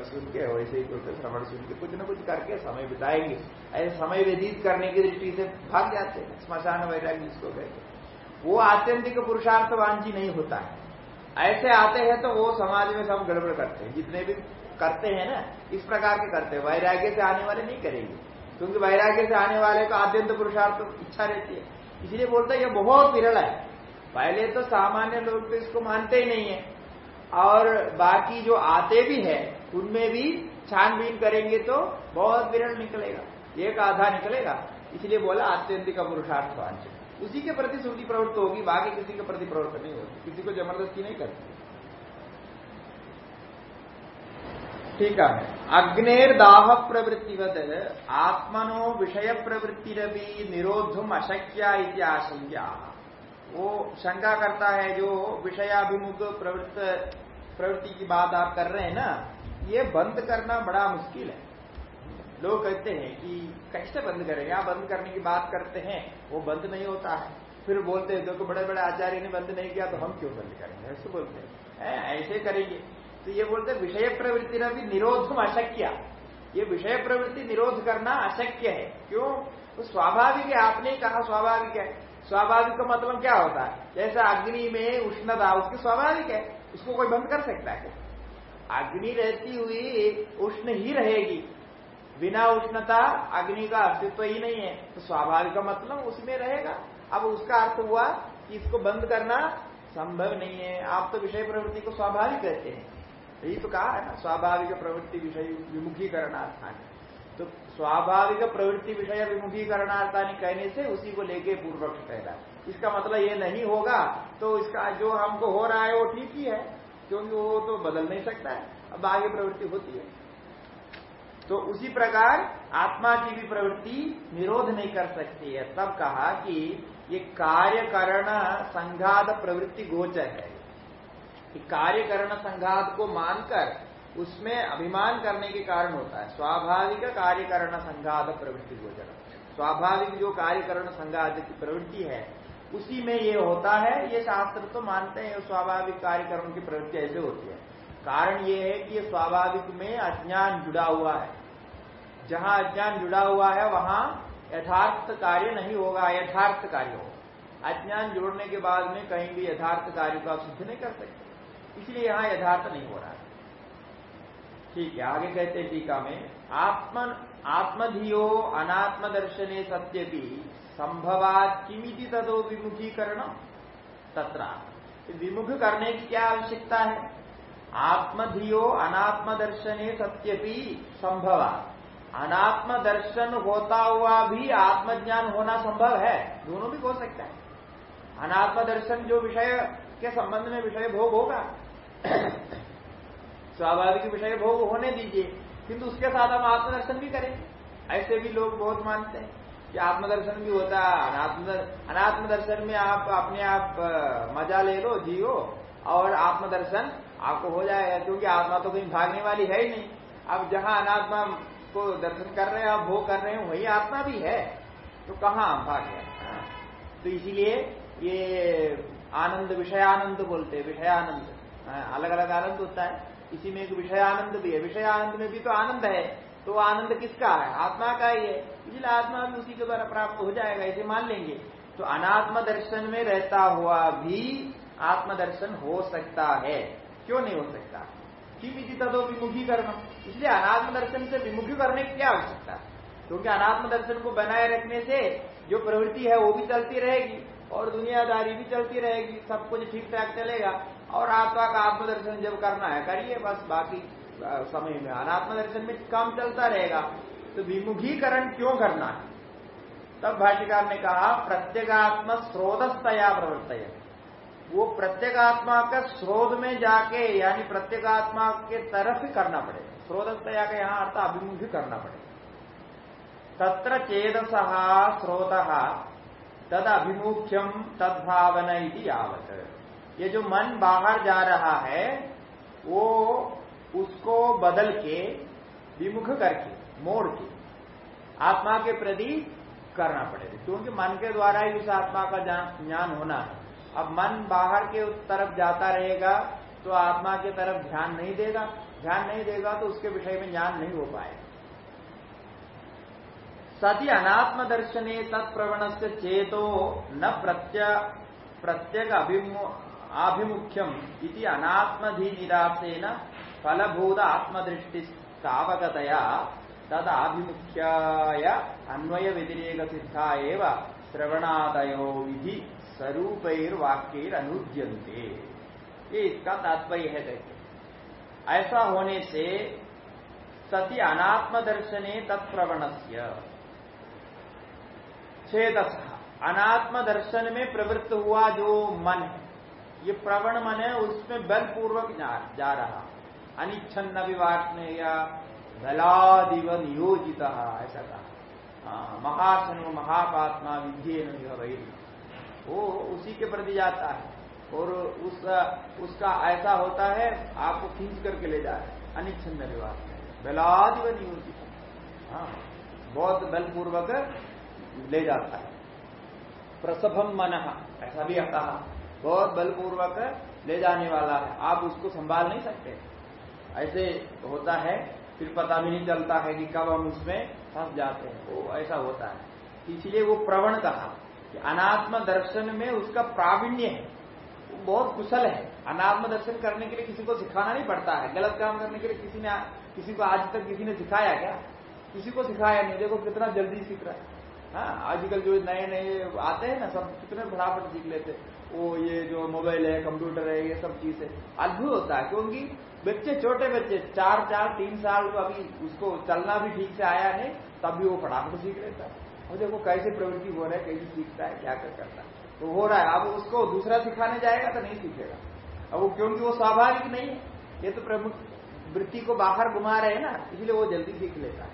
सुन के वैसे ही कुछ श्रवण सुन के कुछ न कुछ करके समय बिताएँगे। ऐसे समय व्यतीत करने की दृष्टि से भाग जाते हैं, स्मशान वैराग्य जिसको कहते वो आत्यंतिक पुरुषार्थ वांची नहीं होता है। ऐसे आते हैं तो वो समाज में सब गड़बड़ करते हैं। जितने भी करते हैं ना, इस प्रकार के करते हैं। वैराग्य से आने वाले नहीं करेंगे। क्योंकि वैराग्य से आने वाले को आद्यंत पुरुषार्थ इच्छा रहती है। इसलिए बोलते हैं ये बहुत विरल है। पहले तो सामान्य लोग तो इसको मानते ही नहीं है। और बाकी जो आते भी है, उनमें भी छानबीन करेंगे तो बहुत विरल निकलेगा। एक आधा निकलेगा। इसलिए बोला आत्यंतिक पुरुषार्थ वांछित। उसी के प्रति श्रुति प्रवृत्त होगी, बाकी किसी के प्रति प्रवृत्त नहीं होगी। किसी को ज़बरदस्ती नहीं करती ठीक है। अग्नेर्दाह प्रवृत्तिवद, आत्मनो विषय प्रवृत्ति रवि निरोधुम अशक्या आशंका वो शंका करता है जो विषयाभिमुख प्रवृत्त, प्रवृत्ति की बात आप कर रहे हैं ना, ये बंद करना बड़ा मुश्किल है। लोग कहते हैं कि कैसे बंद करेंगे आप बंद करने की बात करते हैं, वो बंद नहीं होता है। फिर बोलते हैं, देखो बड़े बड़े आचार्य ने बंद नहीं किया तो हम क्यों बंद करेंगे? ऐसे बोलते हैं, ऐसे करेंगे। तो ये बोलते विषय प्रवृत्ति ना भी निरोधम अशक्य। ये विषय प्रवृत्ति निरोध करना अशक्य है। क्यों? तो स्वाभाविक है, आपने कहा स्वाभाविक है। स्वाभाविक का मतलब क्या होता है? जैसे अग्नि में उष्णता, उसकी स्वाभाविक है, उसको कोई बंद कर सकता है अग्नि रहती हुई उष्ण ही रहेगी। बिना उष्णता अग्नि का अस्तित्व ही नहीं है। तो स्वाभाविक का मतलब उसमें रहेगा। अब उसका अर्थ हुआ कि इसको बंद करना संभव नहीं है। आप तो विषय प्रवृत्ति को स्वाभाविक कहते हैं। यही तो कहा है ना, स्वाभाविक प्रवृत्ति विषय विमुखीकरणार्थानी। तो स्वाभाविक प्रवृत्ति विषय विमुखीकरणार्थानी कहने से उसी को लेके पूर्व पक्ष कह रहा है। इसका मतलब ये नहीं होगा तो इसका जो हमको हो रहा है वो ठीक ही है, क्योंकि वो तो बदल नहीं सकता है, अब आगे प्रवृत्ति होती है। तो उसी प्रकार आत्मा की भी प्रवृत्ति निरोध नहीं कर सकती है। तब कहा कि ये कार्यकरण संघात प्रवृत्ति गोचर है। कि कार्यकरण संघात को मानकर उसमें अभिमान करने के कारण होता है। स्वाभाविक कार्यकरण संघात प्रवृत्ति गोचर स्वाभाविक जो कार्यकरण संघात की प्रवृत्ति है, उसी में ये होता है, ये शास्त्र तो मानते हैं, स्वाभाविक कार्यकरण की प्रवृत्ति ऐसे होती है। कारण ये है कि ये स्वाभाविक में अज्ञान जुड़ा हुआ है। जहाँ अज्ञान जुड़ा हुआ है, वहाँ यथार्थ कार्य नहीं होगा, यथार्थ कार्य होगा। अज्ञान जोड़ने के बाद में कहीं भी यथार्थ कार्य को आप सिद्ध नहीं कर सकते। इसलिए यहाँ यथार्थ नहीं हो रहा है। ठीक है, आगे कहते हैं टीका में, आत्मन, आत्मधियो अनात्म दर्शने सत्य भी संभवात किमिति तदो विमुखीकरण तथा विमुख करने की क्या आवश्यकता है? आत्मधियो अनात्म दर्शने सत्य भी संभवात। अनात्म दर्शन होता हुआ भी आत्मज्ञान होना संभव है, दोनों भी हो सकता है। अनात्म दर्शन जो विषय के संबंध में विषय भोग होगा स्वाभाविक विषय भोग होने दीजिए किंतु उसके साथ हम आत्मदर्शन भी करें ऐसे भी लोग बहुत मानते हैं कि आत्मदर्शन भी होता है। अनात्म अनात्म दर्शन में आप अपने आप मज़ा ले लो जियो और आत्मदर्शन आपको हो जाएगा क्योंकि आत्मा तो कहीं भागने वाली है ही नहीं। अब जहाँ अनात्मा को दर्शन कर रहे हैं आप भोग कर रहे हैं वही आत्मा भी है। तो कहाँ भाग गया हाँ। तो इसीलिए ये आनंद विषयानंद बोलते हैं विषयानंद। हाँ, अलग अलग आनंद होता है। इसी में एक विषय आनंद भी है। विषय आनंद में भी तो आनंद है। तो आनंद किसका है? आत्मा का ही है। इसलिए आत्मा भी उसी के द्वारा प्राप्त हो जाएगा, इसे मान लेंगे। तो अनात्म दर्शन में रहता हुआ भी आत्मदर्शन हो सकता है। क्यों नहीं हो सकता? किमिति तदो विमुखी करना इसलिए अनात्म दर्शन से विमुखी करने की क्या आवश्यकता? है क्योंकि अनात्म दर्शन को बनाए रखने से जो प्रवृत्ति है वो भी चलती रहेगी और दुनियादारी भी चलती रहेगी। सब कुछ ठीक ठाक चलेगा। और आत्मा का आत्मदर्शन जब करना है, करिए, बस बाकी समय में अनात्म दर्शन में काम चलता रहेगा। तो विमुखीकरण क्यों करना है? तब भाष्यकार ने कहा, प्रत्येगात्म स्रोतस्तया प्रवर्त वो प्रत्येगात्मा का स्रोत में जाके, यानी प्रत्येगात्मा के तरफ़ ही करना पड़ेगा स्रोतस्तया का यहाँ अर्थ अभिमुखी करना पड़ेगा तत्र चेदस स्रोत तद अभिमुख्यम तद्भावना यावत। ये जो मन बाहर जा रहा है, वो उसको बदल के, विमुख करके, मोड़ के, आत्मा के प्रति करना पड़ेगा। क्योंकि मन के द्वारा ही उस आत्मा का ज्ञान होना है। अब मन बाहर के उस तरफ़ जाता रहेगा तो आत्मा के तरफ़ ध्यान नहीं देगा। ध्यान नहीं देगा तो उसके विषय में ज्ञान नहीं हो पाएगा। सती अनात्म दर्शने तत्प्रवण से चेतो न प्रत्य, प्रत्येक आभिमुख्यम इति अनात्मधि निराशेन फलभूत आत्मदृष्टि तावकतया तदाभिमुख्याय अन्वय व्यतिरेक सिद्धा एव श्रवणादयो विधि स्वरूपैर्वाक्यर अनुद्यंते ये इसका तात्पर्य है कहते ऐसा होने से सती अनात्म दर्शने तत्प्रवण छेदस। अनात्म दर्शन में प्रवृत्त हुआ जो मन है ये प्रवण मन है उसमें बलपूर्वक जा रहा। अनिच्छन्न विवाह या बलादिव नियोजित ऐसा कहा। हाँ, महासन महापात्मा विद्ये वही वो उसी के प्रति जाता है। और उस उसका ऐसा होता है आपको खींच करके ले जा रहे विवाह बलादिव नियोजित। हाँ बहुत बलपूर्वक ले जाता है। प्रसभम मन ऐसा भी आता है बहुत बलपूर्वक ले जाने वाला है। आप उसको संभाल नहीं सकते। ऐसे होता है, फिर पता भी नहीं चलता है कि कब हम उसमें फंस जाते हैं। वो ऐसा होता है। इसलिए वो प्रवण कहा कि अनात्म दर्शन में उसका प्रावीण्य है। वो बहुत कुशल है। अनात्म दर्शन करने के लिए किसी को सिखाना नहीं पड़ता है। गलत काम करने के लिए किसी ने किसी को आज तक किसी ने सिखाया क्या? किसी को सिखाया नहीं। देखो कितना जल्दी सीख रहा है। हाँ आजकल जो नए नए आते हैं ना, सब कितने फटाफट सीख लेते वो ये जो मोबाइल है, कंप्यूटर है, ये सब चीज़। है अद्भुत होता है, क्योंकि बच्चे, छोटे बच्चे, चार चार, तीन साल को अभी उसको चलना भी ठीक से आया नहीं, तब भी वो फटाफट सीख लेता है। और देखो कैसे प्रवृत्ति हो रहा है, कैसे सीखता है, क्या कर करता है। तो हो रहा है, अब उसको दूसरा सिखाने जाएगा तो नहीं सीखेगा। अब वो क्योंकि वो स्वाभाविक नहीं है, ये तो प्रमुख वृत्ति को बाहर घुमा रहे हैं ना, इसलिए वो जल्दी सीख लेता है।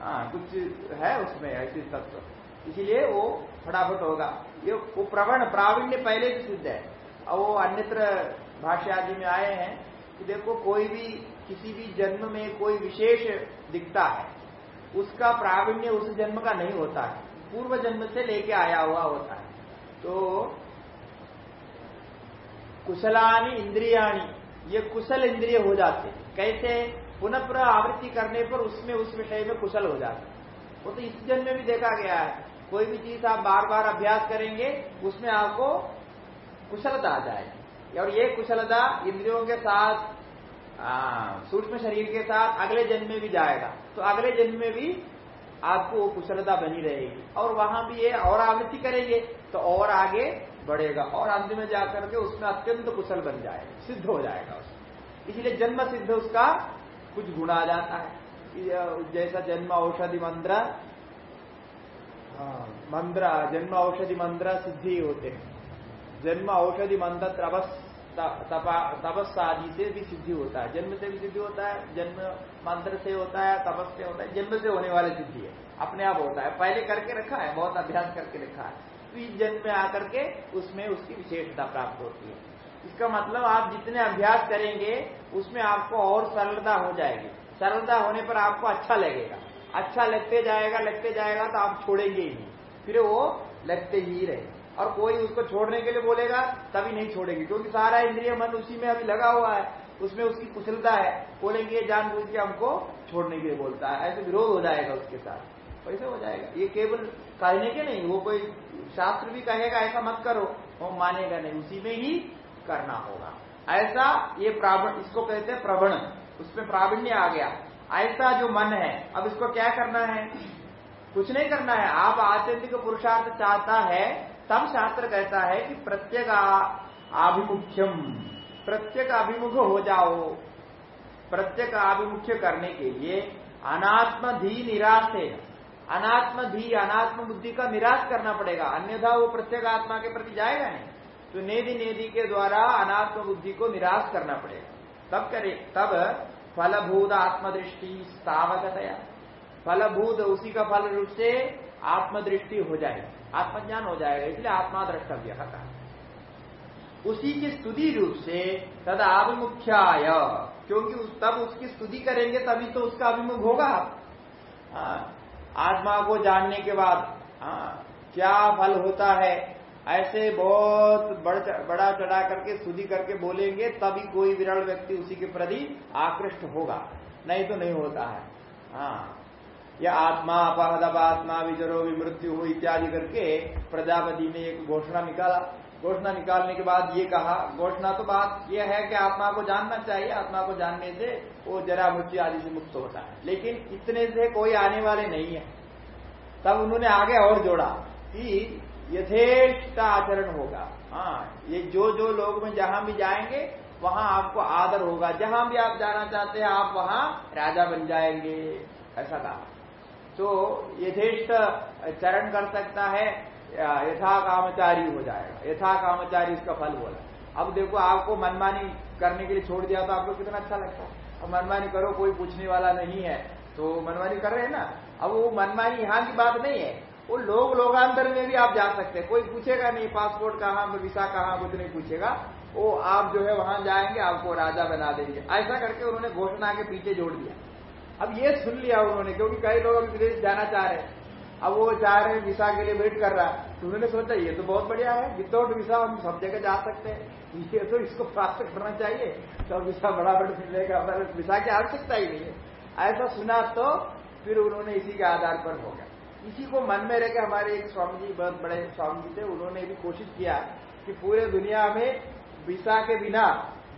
हाँ कुछ है उसमें ऐसे तत्व। इसीलिए वो फटाफट होगा। ये वो प्रवण प्रावीण्य पहले से सिद्ध है। और वो अन्यत्र भाष्य आदि में आए हैं कि देखो, कोई भी, किसी भी जन्म में कोई विशेष दिखता है, उसका प्रावीण्य उस जन्म का नहीं होता है। पूर्व जन्म से लेके आया हुआ होता है। तो कुशलानी इंद्रियाणी, ये कुशल इंद्रिय हो जाते कैसे? पुनः पुनः आवृत्ति करने पर उसमें उस विषय में कुशल हो जाते वो तो इस जन्म में भी देखा गया है। कोई भी चीज़ आप बार बार अभ्यास करेंगे, उसमें आपको कुशलता आ जाएगी। और ये कुशलता इंद्रियों के साथ सूक्ष्म शरीर के साथ अगले जन्म में भी जाएगा। तो अगले जन्म में भी आपको कुशलता बनी रहेगी। और वहाँ भी ये और आवृत्ति करेंगे तो और आगे बढ़ेगा। और अंत में जाकर के उसमें अत्यंत कुशल बन जाएगा, सिद्ध हो जाएगा उसमें इसलिए जन्म सिद्ध उसका कुछ गुण आ जाता है। जैसा जन्म औषधि मंत्र मंत्र जन्म औषधि मंत्र सिद्धि होते हैं। जन्म औषधि मंत्र तपस आदि से भी सिद्धि होता है। जन्म से भी सिद्धि होता है, जन्म मंत्र से होता है, तपस से होता है, जन्म से होने वाली सिद्धि है। अपने आप होता है। पहले करके रखा है, बहुत अभ्यास करके रखा है। तो इस जन्म में आकर के उसमें उसकी विशेषता प्राप्त होती है। इसका मतलब आप जितने अभ्यास करेंगे, उसमें आपको और सरलता हो जाएगी। सरलता होने पर आपको अच्छा लगेगा। अच्छा लगते जाएगा लगते जाएगा तो आप छोड़ेंगे ही नहीं। फिर वो लगते ही रहे। और कोई उसको छोड़ने के लिए बोलेगा, तभी नहीं छोड़ेंगे, क्योंकि सारा इंद्रिय मन उसी में अभी लगा हुआ है। उसमें उसकी कुशलता है। बोलेंगे जानबूझ के हमको छोड़ने के लिए बोलता है। ऐसे विरोध हो जाएगा उसके साथ। वैसे हो जाएगा। ये केवल कहने के नहीं, वो कोई शास्त्र भी कहेगा, ऐसा मत करो। वो मानेगा नहीं। उसी में ही करना होगा। ऐसा ये प्रावण, इसको कहते हैं प्रवण। उसमें प्रावीण्य आ गया। ऐसा जो मन है, अब इसको क्या करना है? कुछ नहीं करना है। आप आत्यंतिक पुरुषार्थ चाहता है, तब शास्त्र कहता है कि प्रत्येक आभिमुख्यम, प्रत्येक अभिमुख हो जाओ। प्रत्येक आभिमुख्य करने के लिए अनात्म धी निराश है। अनात्म धी, अनात्म बुद्धि का निराश करना पड़ेगा। अन्यथा वो प्रत्येक आत्मा के प्रति जाएगा नहीं। तो नेदी नेदी के द्वारा अनात्म बुद्धि को निराश करना पड़ेगा। तब करे, तब फलभूत आत्मदृष्टि स्थावकतया फलभूत उसी का फल रूप से आत्मदृष्टि हो जाएगा। आत्मज्ञान हो जाएगा इसलिए आत्मा द्रष्टव्य कहा। उसी की स्तुति रूप से तद आभिमुख्याय क्योंकि उस, तब उसकी स्तुति करेंगे तभी तो उसका अभिमुख होगा। हाँ, आत्मा को जानने के बाद हाँ, क्या फल होता है ऐसे बहुत बड़ा चढ़ा करके, सुधी करके बोलेंगे, तभी कोई विरल व्यक्ति उसी के प्रति आकृष्ट होगा। नहीं तो नहीं होता है। हाँ। या आत्मा अपहदप आत्मा विजरो विमृत्यु हो इत्यादि करके प्रजापति ने एक घोषणा निकाला। घोषणा निकालने के बाद ये कहा, घोषणा तो बात यह है कि आत्मा को जानना चाहिए, आत्मा को जानने से वो जरा मृत्यु आदि से मुक्त होता है। लेकिन इतने से कोई आने वाले नहीं है। तब उन्होंने आगे और जोड़ा कि यथेष्ट आचरण होगा। हाँ ये जो जो लोग में जहाँ भी जाएँगे, वहाँ आपको आदर होगा। जहाँ भी आप जाना चाहते हैं, आप वहाँ राजा बन जाएँगे। ऐसा कहा। तो यथेष्ट चरण कर सकता है यथा कामचारी हो जाएगा। यथा कामचारी इसका फल बोला अब देखो, आपको मनमानी करने के लिए छोड़ दिया तो आपको कितना अच्छा लगता है। मनमानी करो, कोई पूछने वाला नहीं है। तो मनमानी कर रहे हैं ना? अब वो मनमानी यहाँ की बात नहीं है। वो लोग लोगांतर में भी आप जा सकते हैं। कोई पूछेगा नहीं, पासपोर्ट कहाँ वीसा कहाँ, कुछ नहीं पूछेगा। वो आप जो है वहाँ जाएँगे, आपको राजा बना देंगे। ऐसा करके उन्होंने घोषणा के पीछे जोड़ दिया। अब ये सुन लिया उन्होंने, क्योंकि कई लोग विदेश जाना चाह रहे अब वो चाह रहे वीसा के लिए वेट कर रहा है। तो उन्होंने सोचा, ये तो बहुत बढ़िया है। विदाउट वीसा हम सब जगह जा सकते हैं। ये तो इसको प्राप्त करना चाहिए। तो वीसा बड़ा मिलेगा वीसा की आवश्यकता ही नहीं है। ऐसा सुना तो फिर उन्होंने इसी के आधार पर हो गया। इसी को मन में रह के हमारे एक स्वामी जी, बहुत बड़े स्वामी जी थे, उन्होंने भी कोशिश किया कि पूरे दुनिया में वीसा के बिना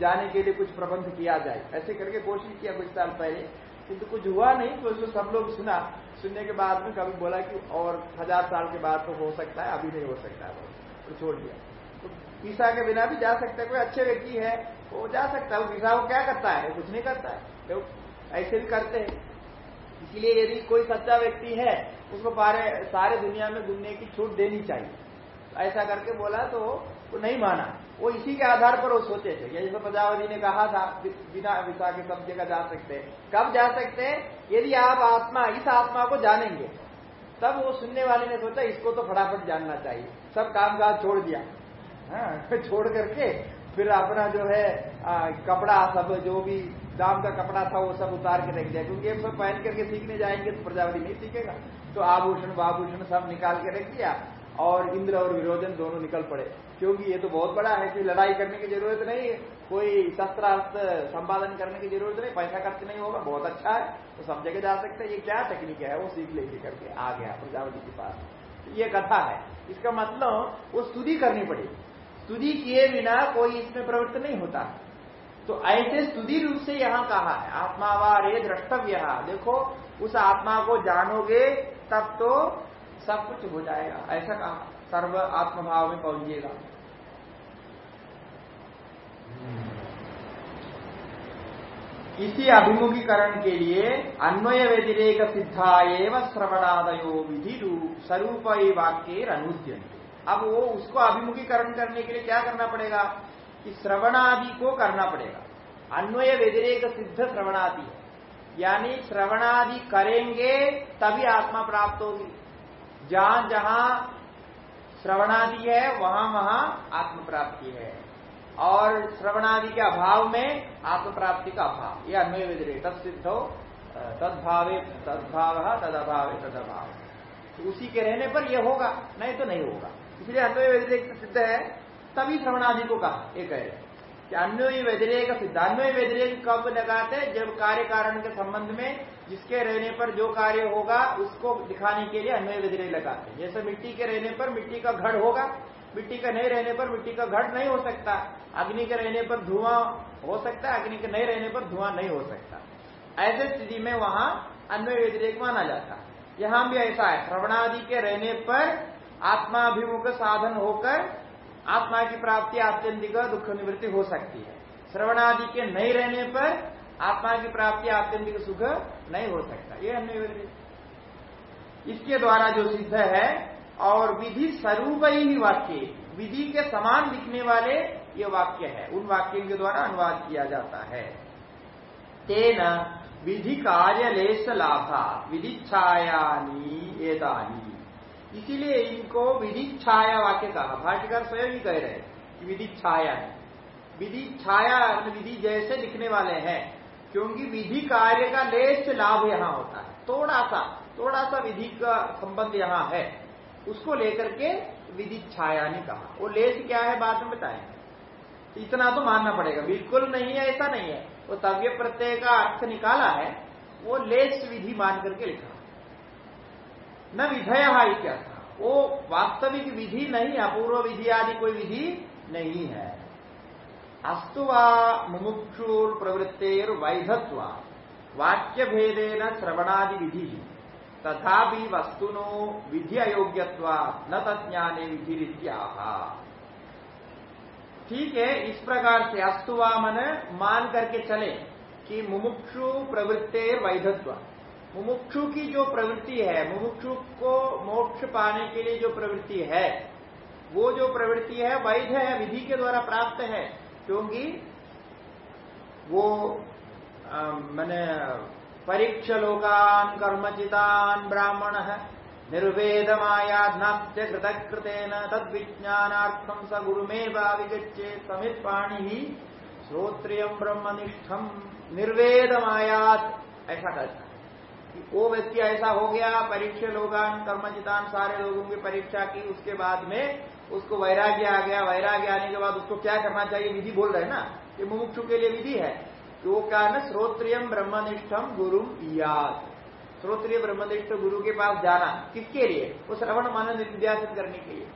जाने के लिए कुछ प्रबंध किया जाए। ऐसे करके कोशिश किया कुछ साल पहले, किंतु कुछ हुआ नहीं तो उसको सब लोग सुना। सुनने के बाद में कभी बोला कि और हज़ार साल के बाद तो हो सकता है, अभी नहीं हो सकता है तो छोड़ दिया। तो ईसा के बिना भी जा सकता है, कोई अच्छे व्यक्ति है, वो जा सकता है। ईसा को क्या करता है? कुछ नहीं करता है। तो ऐसे भी करते हैं। इसीलिए यदि कोई सच्चा व्यक्ति है उसको पारे सारे दुनिया में घूमने की छूट देनी चाहिए। ऐसा करके बोला तो वो नहीं माना। वो इसी के आधार पर वो सोचे थे। जैसे प्रजावती ने कहा था बिना विसा के सब जगह जा सकते। हैं कब जा सकते? हैं यदि आप आत्मा इस आत्मा को जानेंगे तब वो सुनने वाले ने सोचा इसको तो फटाफट जानना चाहिए। सब काम काज छोड़ दिया। हाँ, छोड़ करके फिर अपना जो है आ, कपड़ा सब जो भी दाम का कपड़ा था वो सब उतार के रख दिया। क्योंकि सब पहन करके सीखने जाएँगे तो प्रजावती नहीं सीखेगा। तो आभूषण वाभूषण सब निकाल के रख दिया और इंद्र और विरोधन दोनों निकल पड़े। क्योंकि ये तो बहुत बड़ा है कि लड़ाई करने की ज़रूरत नहीं कोई शस्त्रास्त्र संपादन करने की ज़रूरत नहीं पैसा खर्च नहीं होगा बहुत अच्छा है। तो सब जगह जा सकते हैं। ये क्या टेक्निक है वो सीख लेके करके आ गया प्रजापति के पास। ये कथा है। इसका मतलब वो स्तुति करनी पड़ेगी। स्तुति किए बिना कोई इसमें प्रवृत्त नहीं होता। तो ऐसे स्तुति रूप से यहाँ कहा है आत्मावारे द्रष्टव्य। देखो, उस आत्मा को जानोगे, तब तो सब कुछ हो जाएगा। ऐसा कहा, सर्व आत्मभाव में पहुंचेगा इसी अभिमुखीकरण के लिए अन्वय व्यतिरेक सिद्धा एवं श्रवणादयो विधि रूप स्वरूप वाक्य अनुद्य अब वो उसको अभिमुखीकरण करने के लिए क्या करना पड़ेगा? कि श्रवणादि को करना पड़ेगा। अन्वय व्यतिरेक सिद्ध श्रवणादि यानी श्रवणादि करेंगे, तभी आत्मा प्राप्त होगी। जहाँ जहाँ श्रवणादि है, वहाँ वहाँ आत्म प्राप्ति है। और श्रवणादि के अभाव में आत्म प्राप्ति का अभाव। यह अन्वय व्यतिरेक। तद सिद्ध हो तदभावे, तदभाव तद अभाव तद अभाव तो उसी के रहने पर यह होगा। नहीं तो नहीं होगा। इसलिए अन्वय व्यतिरेक सिद्ध है, तभी श्रवणादि को कहा एक है कि अन्वय व्यतिरेक सिद्धान्वय व्यतिरेक कब लगाते हैं? जब कार्य कारण के संबंध में जिसके रहने पर जो कार्य होगा, उसको दिखाने के लिए अन्वय व्यतिरेक लगाते हैं। जैसे मिट्टी के रहने पर मिट्टी का घड़ होगा, मिट्टी का नहीं रहने पर मिट्टी का घड़ नहीं हो सकता। अग्नि के रहने पर धुआँ हो सकता है अग्नि के नहीं रहने पर धुआँ नहीं हो सकता। ऐसे स्थिति में वहाँ अन्वय व्यतिरेक माना जाता यहाँ भी ऐसा है, श्रवणादि के रहने पर आत्माभिमुख साधन होकर आत्मा की प्राप्ति, आत्यंतिक दुख निवृत्ति हो सकती है। श्रवणादि के नहीं रहने पर आत्मा की प्राप्ति, आत्यंतिक सुख नहीं हो सकता। ये अन्य इसके द्वारा जो सिद्ध है, और विधि स्वरूप ही वाक्य, विधि के समान दिखने वाले ये वाक्य है। उन वाक्यों के द्वारा अनुवाद किया जाता है। तेना विधि कार्य लेस लाभा विधि छायानी एदानी इसीलिए इनको विधि छाया वाक्य कहा भाष्यकार स्वयं ही कह रहे कि विधि छाया है। विधि छाया विधि जैसे लिखने वाले हैं, क्योंकि विधि कार्य का लेस लाभ यहाँ होता है। थोड़ा सा थोड़ा सा विधि का संबंध यहाँ है। उसको लेकर के विधि छाया ने कहा। वो लेस क्या है बाद में बताएँगे। इतना तो मानना पड़ेगा। बिल्कुल नहीं है, ऐसा नहीं है। वो तव्य प्रत्यय का अर्थ निकाला है, वो लेस विधि मान करके लिखा। न विधय क्या वो वास्तविक विधि नहीं है, अपूर्व विधि आदि कोई विधि नहीं है। अस्तुवा मुमुक्षुर प्रवृत्तेर वैधत्व वाक्य भेदेन श्रवणादि विधि तथा भी वस्तुनो विधि अयोग्यत्व न तज्ञाने विधि ठीक है, इस प्रकार से अस्तुवा मन मान करके चले कि मुमुक्षु प्रवृत्तेर वैधत्व। मुमुक्षु की जो प्रवृत्ति है, मुमुक्षु को मोक्ष पाने के लिए जो प्रवृत्ति है, वो जो प्रवृत्ति है, वैध है, विधि के द्वारा प्राप्त है, क्योंकि वो मैंने परीक्ष लोकान कर्मचितान ब्राह्मण है निर्वेद मायाध्नात्य कृतकृतेन तद विज्ञानार्थम स गुरुमेव विगच्छे समित पाणी ही श्रोत्रियम ब्रह्मनिष्ठम निर्वेद मायात ऐसा कहता वो व्यक्ति ऐसा हो गया परीक्षा लोगान कर्मचितान सारे लोगों की परीक्षा की, उसके बाद में उसको वैराग्य आ गया। वैराग्य आने के बाद उसको क्या करना चाहिए? विधि बोल रहे ना? ये मुमुक्षु के लिए विधि है। तो वो क्या है श्रोत्रियम ब्रह्मनिष्ठम गुरु याद श्रोत्रिय ब्रह्मनिष्ठ गुरु के पास जाना किसके लिए? वो श्रवण मन निध्यासन करने के लिए।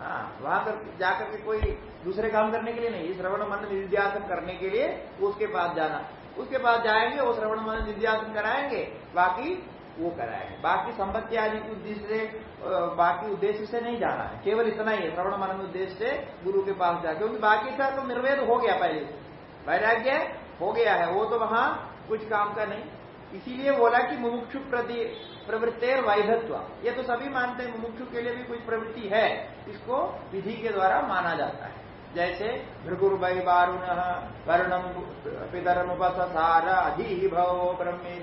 हाँ वहाँ कर जाकर के कोई दूसरे काम करने के लिए नहीं, श्रवण मन निध्यासन करने के लिए उसके पास जाना। उसके बाद जाएँगे, वो श्रवण मन निध्यासन कराएँगे, बाकी वो कराएँगे। बाकी संपत्ति आदि के उद्देश्य से बाकी उद्देश्य से नहीं जाना है। केवल इतना ही है, श्रवण मन उद्देश्य से गुरु के पास जाए क्योंकि बाकी सब तो निर्वेद हो गया पहले वैराग्य हो गया है, वो तो वहाँ कुछ काम का नहीं। इसीलिए बोला कि मुमुक्षु प्रति, प्रवृत्ति वैधत्व। ये तो सभी मानते हैं, मुमुक्षु के लिए भी कुछ प्रवृत्ति है, इसको विधि के द्वारा माना जाता है। जैसे भृगुर्वै वारुण वर्णम पितरम उपसार अधि भव ब्रह्मे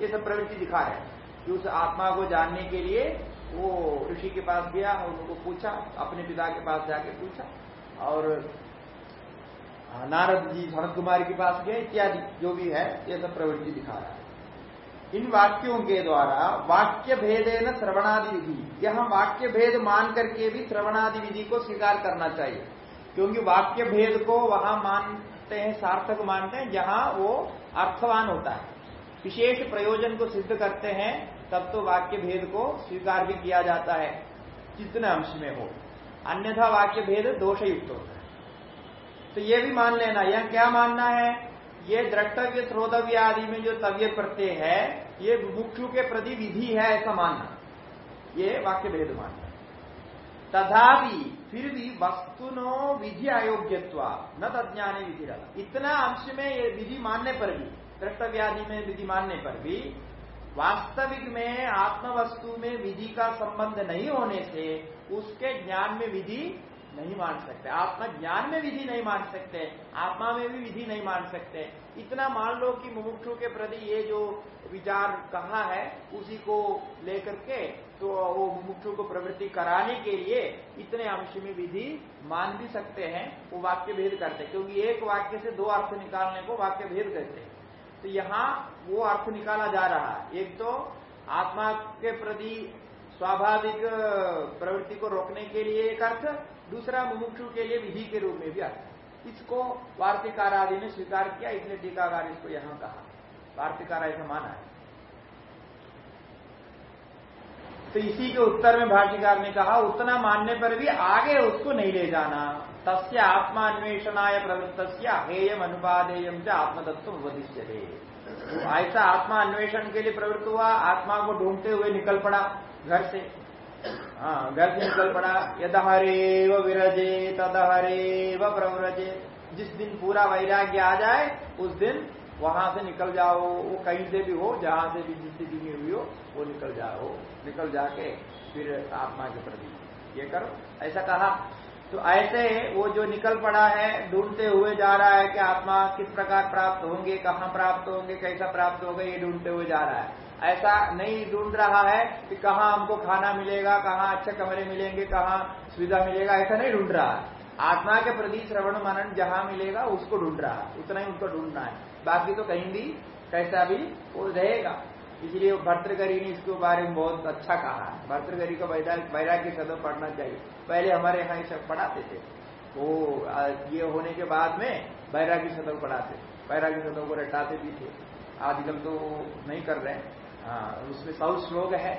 ये सब प्रवृत्ति दिखा रहे कि उस आत्मा को जानने के लिए वो ऋषि के पास गया उनको पूछा, अपने पिता के पास जाके पूछा। और नारद जी, भरत कुमारी के पास गए, इत्यादि, जो भी है, ये सब प्रवृत्ति दिखा रहा है। इन वाक्यों के द्वारा वाक्य भेदे न श्रवणादि विधि यह वाक्य भेद मान करके भी श्रवणादि विधि को स्वीकार करना चाहिए। क्योंकि वाक्य भेद को वहाँ मानते हैं, सार्थक मानते हैं, जहाँ वो अर्थवान होता है। विशेष प्रयोजन को सिद्ध करते हैं, तब तो वाक्य भेद को स्वीकार भी किया जाता है, जितने अंश में हो। अन्यथा वाक्य भेद दोष युक्त होता है। तो ये भी मान लेना, यह क्या मानना है? ये द्रष्टव्य श्रोतव्य आदि में जो तव्य प्रत्यय है, ये मुक्षु के प्रति विधि है ऐसा मानना। ये वाक्य भेद मानना तथापि फिर भी वस्तुनो विधि अयोग्यत्व, न तज्ञाने विधि इतना अंश में ये विधि मानने पर भी द्रष्टव्याधि में विधि मानने पर भी, वास्तविक में आत्म वस्तु में विधि का संबंध नहीं होने से, उसके ज्ञान में विधि नहीं मान सकते। आत्मा ज्ञान में विधि नहीं मान सकते, आत्मा में भी विधि नहीं मान सकते। इतना मान लो कि मुमुक्षु के प्रति ये जो विचार कहा है, उसी को लेकर के तो वो मुमुक्षु को प्रवृत्ति कराने के लिए इतने अंश में विधि मान भी सकते हैं, वो वाक्य भेद करते क्योंकि एक वाक्य से दो अर्थ निकालने को वाक्य भेद कहते हैं। तो यहाँ वो अर्थ निकाला जा रहा है। एक तो आत्मा के प्रति स्वाभाविक प्रवृत्ति को रोकने के लिए एक अर्थ, दूसरा मुमुक्षु के लिए विधि के रूप में भी अर्थ। इसको वार्तिकार आदि ने स्वीकार किया इसलिए टीकाकार इसको यहाँ कहा। वार्तिकार ऐसा माना है। तो इसी के उत्तर में भाष्यकार ने कहा, उतना मानने पर भी आगे उसको नहीं ले जाना। तस्य आत्मा अन्वेषणाय प्रवृत्त हेयम अनुपादेयम से आत्मतत्व उपदिश्य ऐसा आत्मा अन्वेषण के लिए प्रवृत्त हुआ, आत्मा को ढूंढते हुए निकल पड़ा घर से। हाँ घर से निकल पड़ा। यद हरे व विरजे तद हरे व प्रव्रजे। जिस दिन पूरा वैराग्य आ जाए, उस दिन वहाँ से निकल जाओ, वो कहीं से भी हो, जहाँ से भी जिस स्थिति हुई हो, वो निकल जाओ। निकल जाके फिर आत्मा के प्रति। ये करो। ऐसा कहा। तो ऐसे वो जो निकल पड़ा है, ढूंढते हुए जा रहा है कि आत्मा किस प्रकार प्राप्त होंगे, कहाँ प्राप्त होंगे, कैसा प्राप्त होगा, ये ढूंढते हुए जा रहा है। ऐसा नहीं ढूंढ रहा है कि कहाँ हमको खाना मिलेगा, कहाँ अच्छे कमरे मिलेंगे, कहाँ सुविधा मिलेगा, ऐसा नहीं ढूंढ रहा है। आत्मा के प्रति श्रवण मनन जहाँ मिलेगा, उसको ढूंढ रहा है। उतना ही उनको ढूंढना है। बाकी तो कहीं भी कैसा भी वो रहेगा। इसलिए भर्तृगरी ने इसके बारे में बहुत अच्छा कहा। है भर्तृगरी का वैराग्य शब्द पढ़ना चाहिए। पहले हमारे यहाँ ये पढ़ाते थे। वो ये होने के बाद में वैराग्य शब्द पढ़ाते वैराग्य शब्दों को रटाते भी थे। आजकल तो नहीं कर रहे हाँ। उसमें सौ श्लोक है।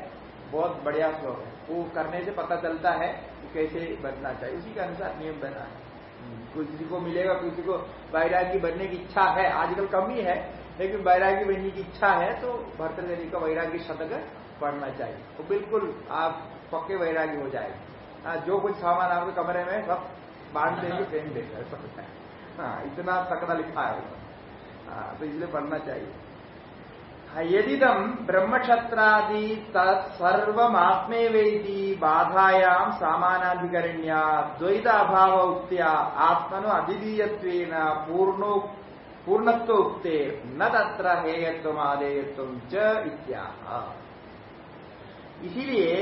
बहुत बढ़िया श्लोक है। वो करने से पता चलता है कि कैसे बनना चाहिए। उसी के अनुसार नियम बना है। किसी को मिलेगा किसी को वैराग्य बनने की इच्छा है। आजकल कम ही है लेकिन वैराग्य बनने की इच्छा है तो भरतरी का वैराग्य शतक पढ़ना चाहिए। तो बिल्कुल आप पक्के वैराग्य हो जाएगा। हाँ जो कुछ सामान आपके कमरे में सब बाँध देंगे फेंक देंगे सकता है। हाँ इतना तकड़ा लिखा है। हाँ तो इसलिए पढ़ना चाहिए। यदिदम ब्रह्मक्षत्रादि वेदी बाधायाम सामानाधिकरण्या द्वैताभाव उक्त्या आत्मनो अद्वितीय पूर्णो पूर्णत्व उक्ते न तत्र हेयत्व आदेयत्व च इत्या इसीलिए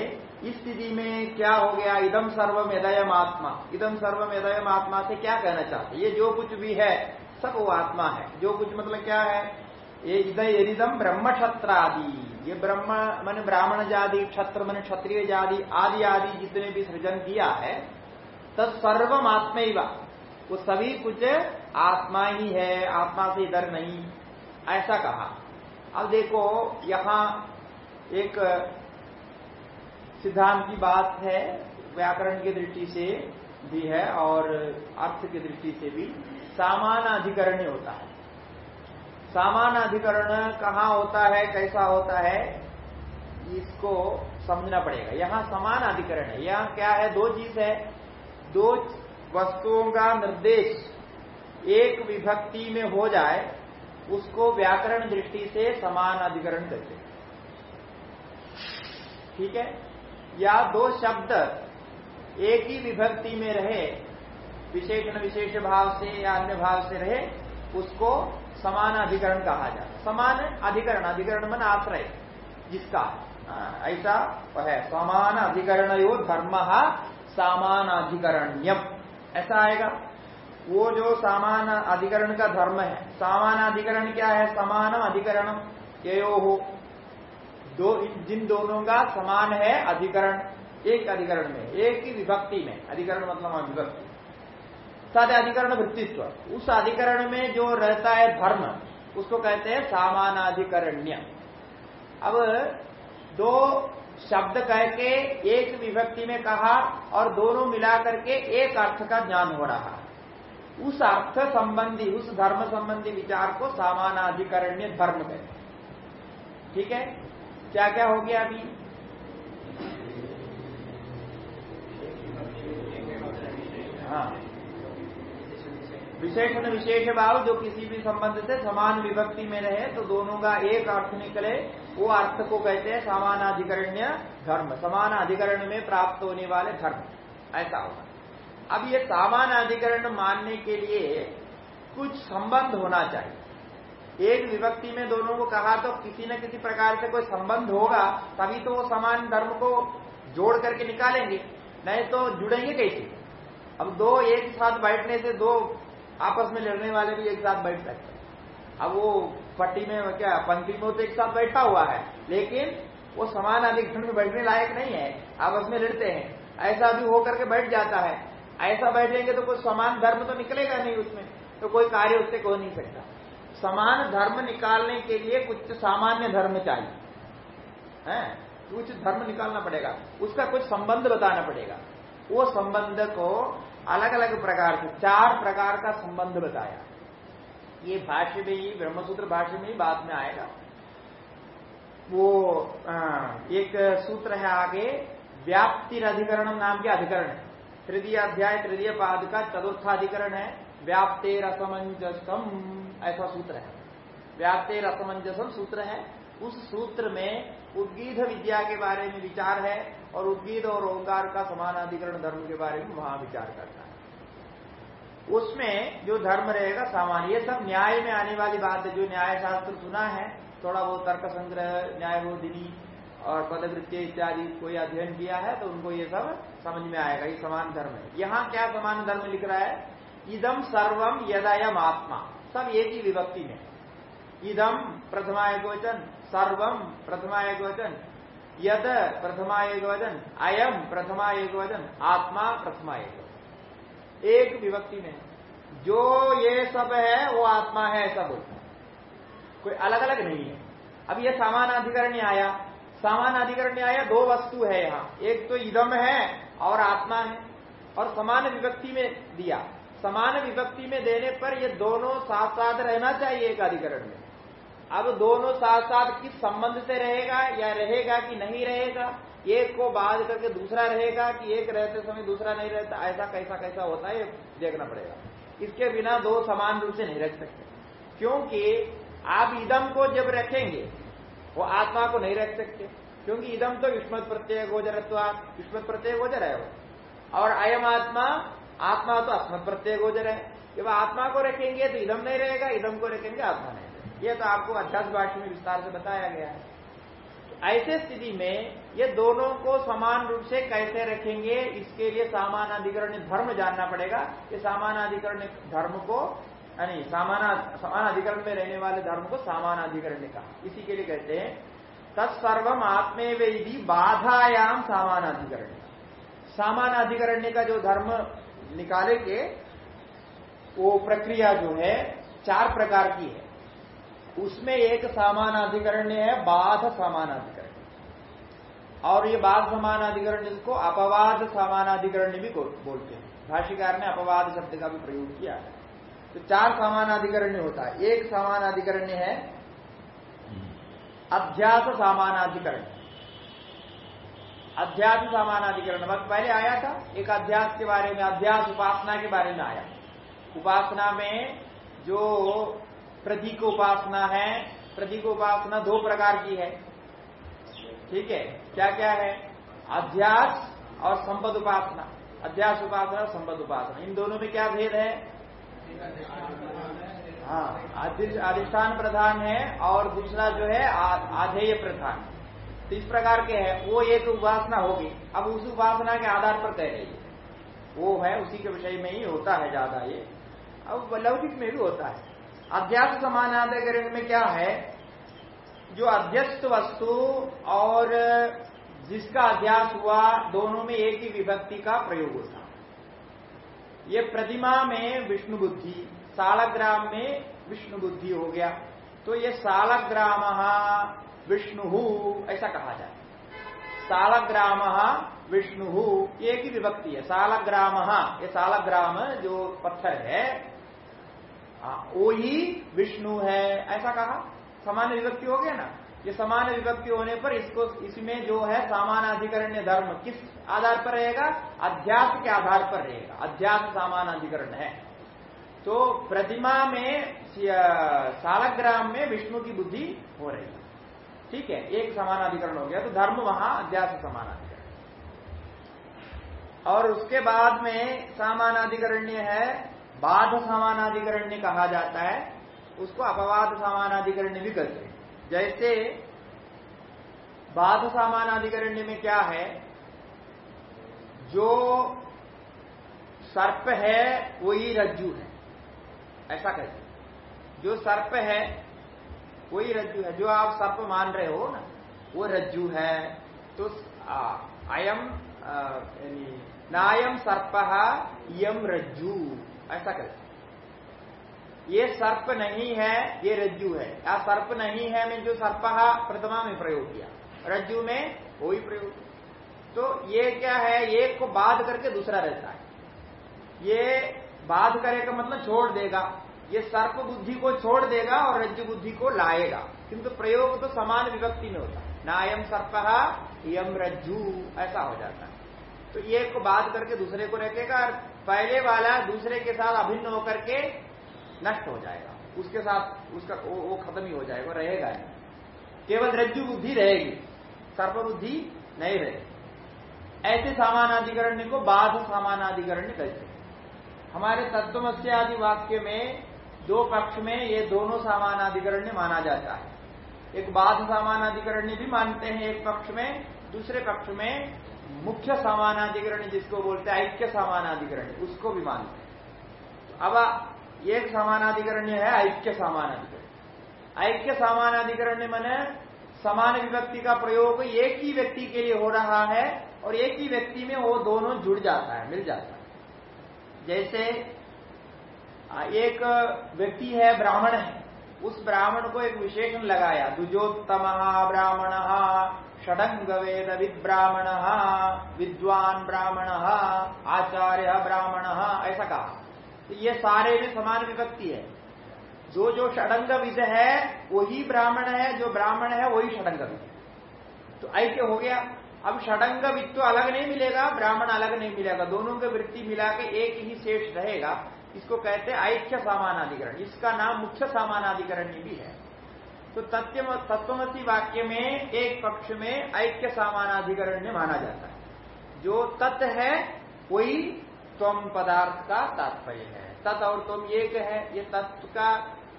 इस स्थिति में क्या हो गया? इदम सर्वम यदयम आत्मा इदम सर्वम यदयम आत्मा से क्या कहना चाहते ये जो कुछ भी है, सब वो आत्मा है। जो कुछ मतलब क्या है? ये ब्रह्म क्षत्र आदि ये ब्रह्म मन ब्राह्मण जाति क्षत्र मन क्षत्रिय जाति आदि आदि जितने भी सृजन किया है तत्सर्वम आत्मा वो सभी कुछ आत्मा ही है, आत्मा से इधर नहीं। ऐसा कहा। अब देखो, यहाँ एक सिद्धांत की बात है, व्याकरण की दृष्टि से भी है और अर्थ की दृष्टि से भी। सामान अधिकरण होता है। सामान अधिकरण कहाँ होता है, कैसा होता है, इसको समझना पड़ेगा। यहाँ समान अधिकरण है। यहाँ क्या है? दो चीज़ है। दो वस्तुओं का निर्देश एक विभक्ति में हो जाए, उसको व्याकरण दृष्टि से समान अधिकरण कहते ठीक है? या दो शब्द एक ही विभक्ति में रहे, विशेषण विशेष भाव से या अन्य भाव से रहे, उसको समान अधिकरण कहा जाता समान अधिकरण। अधिकरण मन आश्रय, जिसका ऐसा है समान अधिकरण यो धर्म सामान अधिकरण्यम ऐसा आएगा। वो जो सामान अधिकरण का धर्म है सामान अधिकरण क्या है? समान अधिकरण यो हो दो, जिन दोनों का समान है अधिकरण, एक अधिकरण में, एक ही विभक्ति में। अधिकरण मतलब विभक्ति तद अधिकरण वृत्तित्व। उस अधिकरण में जो रहता है धर्म, उसको कहते हैं सामानाधिकरण्य। अब दो शब्द कह के एक विभक्ति में कहा और दोनों मिलाकर के एक अर्थ का ज्ञान हो रहा। है उस अर्थ संबंधी, उस धर्म संबंधी विचार को सामानाधिकरण्य धर्म कहते हैं। ठीक है? क्या क्या हो गया अभी? हाँ। विशेषण विशेष भाव जो किसी भी संबंध से समान विभक्ति में रहे तो दोनों का एक अर्थ निकले, वो अर्थ को कहते हैं समानाधिकरण्य धर्म। समान अधिकरण में प्राप्त होने वाले धर्म। ऐसा होगा। अब ये समान अधिकरण मानने के लिए कुछ संबंध होना चाहिए। एक विभक्ति में दोनों को कहा तो किसी न किसी प्रकार से कोई संबंध होगा, तभी तो वो समान धर्म को जोड़ करके निकालेंगे, नहीं तो जुड़ेंगे कैसे? अब दो एक साथ बैठने से दो आपस में लड़ने वाले भी एक साथ बैठ सकते हैं। अब वो पट्टी में क्या, पंक्ति में तो एक साथ बैठा हुआ है, लेकिन वो समान अधिकरण में बैठने लायक नहीं है, आपस में लड़ते हैं। ऐसा भी होकर के बैठ जाता है। ऐसा बैठेंगे तो कोई समान धर्म तो निकलेगा नहीं उसमें तो कोई कार्य उससे हो नहीं सकता। समान धर्म निकालने के लिए कुछ सामान्य धर्म चाहिए। है? कुछ धर्म निकालना पड़ेगा, उसका कुछ संबंध बताना पड़ेगा। वो संबंध को अलग अलग प्रकार से चार प्रकार का संबंध बताया। ये भाष्य में ही ब्रह्मसूत्र भाष्य में ही बाद में आएगा। वो आ, एक सूत्र है आगे व्याप्ति अधिकरण नाम के अधिकरण है। तृतीय अध्याय तृतीय पाद का चतुर्थाधिकरण है व्याप्ते रसमंजसम ऐसा सूत्र है। व्याप्ते रसमंजसम सूत्र है। उस सूत्र में उद्गीत विद्या के बारे में विचार है और उद्गीत और ओंकार का समानाधिकरण धर्म के बारे में वहाँ विचार करता है। उसमें जो धर्म रहेगा सामान्य, ये सब न्याय में आने वाली बात है। जो न्याय शास्त्र सुना है, थोड़ा बहुत तर्क संग्रह न्याय बोधिनी और पदवृत्ति इत्यादि कोई अध्ययन किया है तो उनको ये सब समझ में आएगा। ये समान धर्म है। यहाँ क्या समान धर्म लिख रहा है? इदम सर्वम यदयम आत्मा सब एक ही विभक्ति में। इदम प्रथमा एक वचन सर्वम प्रथमा एक वचन यद प्रथमा एक वचन अयम प्रथमा एक वचन आत्मा प्रथमा एक वचन एक विभक्ति में, जो ये सब है, वो आत्मा है ऐसा बोलता है कोई अलग अलग नहीं है। अब ये सामान अधिकरण आया। सामान अधिकरण आया, दो वस्तु है यहाँ। एक तो इदम है और आत्मा है। और समान विभक्ति में दिया। समान विभक्ति में देने पर ये दोनों साथ साथ रहना चाहिए एक अधिकरण में। अब दोनों साथ साथ किस संबंध से रहेगा या रहेगा कि नहीं रहेगा? एक को बाद करके दूसरा रहेगा कि एक रहते समय दूसरा नहीं रहता, ऐसा कैसा कैसा होता है देखना पड़ेगा। इसके बिना दो समान रूप से नहीं रख सकते। क्योंकि आप इदम को जब रखेंगे, वो आत्मा को नहीं रख सकते। क्योंकि इदम तो युष्मत प्रत्यय गोचरत्व युष्मत प्रत्यय गोचर है वो। और अयम आत्मा आत्मा तो अस्मत प्रत्यय गोचर है। जब आत्मा को रखेंगे तो इदम नहीं रहेगा, इदम को रखेंगे आत्मा नहीं। ये तो आपको अध्यास भाषा में विस्तार से बताया गया है। ऐसे स्थिति में ये दोनों को समान रूप से कैसे रखेंगे, इसके लिए सामान अधिकरण धर्म जानना पड़ेगा। ये सामान अधिकरण धर्म को, यानी सामान समान अधिकरण में रहने वाले धर्म को सामान अधिकरण कहा। इसी के लिए कहते हैं, तत्सर्वम आत्मे वेदी बाधायाम सामान अधिकरण सामान अधिकरण्य का जो धर्म निकालेंगे, वो प्रक्रिया जो है, चार प्रकार की है। उसमें एक सामान अधिकरण्य है, बाध सामान अधिकरण और ये बाध समान अधिकरण को अपवाद समान अधिकरण भी बोलते हैं। भाष्यकार ने अपवाद शब्द का भी प्रयोग किया। है तो चार समान अधिकरण्य होता है। एक समान अधिकरण्य है, अध्यास सामानाधिकरण। अध्यास सामानाधिकरण वक्त पहले आया था, एक अध्यास के बारे में, अध्यास उपासना के बारे में आया। उपासना में जो प्रतीक उपासना है प्रतीक उपासना दो प्रकार की है। ठीक है? क्या क्या है? अध्यास और संपद उपासना अध्यास, उपासना और संपद उपासना इन दोनों में क्या भेद है? हाँ अधिष्ठान प्रधान है और दूसरा जो है आधेय प्रधान। तो इस प्रकार के है। वो एक उपासना होगी। अब उस उपासना के आधार पर कह रही है वो है, उसी के विषय में ही होता है ज़्यादा ये। अब लौकिक में भी होता है। अध्यास समानाधिकरण में क्या है? जो अध्यस्त वस्तु और जिसका अध्यास हुआ, दोनों में एक ही विभक्ति का प्रयोग होता। ये प्रतिमा में विष्णु बुद्धि, सालग्राम में विष्णु बुद्धि हो गया। तो ये सालग्राम विष्णु, ऐसा कहा जाए। सालग्राम विष्णु, एक ही विभक्ति है। सालग्राम, ये सालग्राम जो पत्थर है वो ही विष्णु है। ऐसा कहा? सामान्य विभक्ति हो गया ना? ये समान विभक्ति होने पर इसको, इसमें जो है अधिकरण धर्म किस आधार पर रहेगा? अध्यास के आधार पर रहेगा। अध्यास अधिकरण है। तो प्रतिमा में सालग्राम में विष्णु की बुद्धि हो रही है। ठीक है, एक समानाधिकरण हो गया। तो धर्म वहाँ अध्यास समानाधिकरण। और उसके बाद में सामानाधिकरण्य है बाध समानाधिकरण्य कहा जाता है, उसको अपवाद सामानाधिकरण्य भी कहते हैं। जैसे, बाध सामानाधिकरण्य में क्या है? जो सर्प है, वही रज्जु है। ऐसा कहते जो सर्प है, वही रज्जु है। जो आप सर्प मान रहे हो ना, वो रज्जु है। तो अयम नायम सर्प यम रज्जु। ऐसा कहते ये सर्प नहीं है, ये रज्जु है। या सर्प नहीं है मैं जो सर्प प्रथमा में प्रयोग किया। रज्जु में वो ही प्रयोग तो ये क्या है? एक को बाध करके दूसरा रहता है। ये बाध करेगा मतलब छोड़ देगा। ये सर्प बुद्धि को छोड़ देगा और रज्जु बुद्धि को लाएगा। किंतु प्रयोग तो समान विभक्ति में होता है। नायम सर्प यम रज्जु, ऐसा हो जाता है। तो एक को बाध करके दूसरे को रखेगा और पहले वाला दूसरे के साथ अभिन्न होकर के नष्ट हो जाएगा। उसके साथ उसका वो, वो खत्म ही हो जाएगा रहेगा नहीं। केवल रज्जु बुद्धि रहेगी सर्प बुद्धि नहीं रहेगी। ऐसे सामानाधिकरण्य को बाध सामानाधिकरण्य कहते हमारे तत्वमस्य आदि वाक्य में दो पक्ष में ये दोनों सामानाधिकरण्य माना जाता है। एक बाध सामानाधिकरण्य भी मानते हैं एक पक्ष में दूसरे पक्ष में मुख्य सामानाधिकरण जिसको बोलते हैं, ऐक्य सामानाधिकरण, उसको भी मानते हैं। अब एक समानाधिकरण है, ऐक्य समानाधिकरण। ऐक्य समानाधिकरण्य मैंने समान विभक्ति का प्रयोग एक ही व्यक्ति के लिए हो रहा है और एक ही व्यक्ति में वो दोनों जुड़ जाता है, मिल जाता है। जैसे एक व्यक्ति है, ब्राह्मण है, उस ब्राह्मण को एक विशेषण लगाया, दुजोत्तम ब्राह्मण षडंग वेद विब्राह्मण विद्वान ब्राह्मण, आचार्य ब्राह्मण, ऐसा कहा। तो ये सारे में समान विभक्ति है, जो जो षडंग विद है, वही ब्राह्मण है, जो ब्राह्मण है, वही षडंग विद तो ऐक्य हो गया। अब षडंग विद तो अलग नहीं मिलेगा, ब्राह्मण अलग नहीं मिलेगा। दोनों की वृत्ति मिला के एक ही शेष रहेगा। इसको कहते हैं ऐक्य सामानाधिकरण। इसका नाम मुख्य सामानाधिकरण भी है। तो तथ्य तत्वमसी वाक्य में एक पक्ष में ऐक्य सामानाधिकरण में माना जाता है। जो तत्व है, वही त्वम पदार्थ का तात्पर्य है। तत् और तुम एक है, ये तत्व का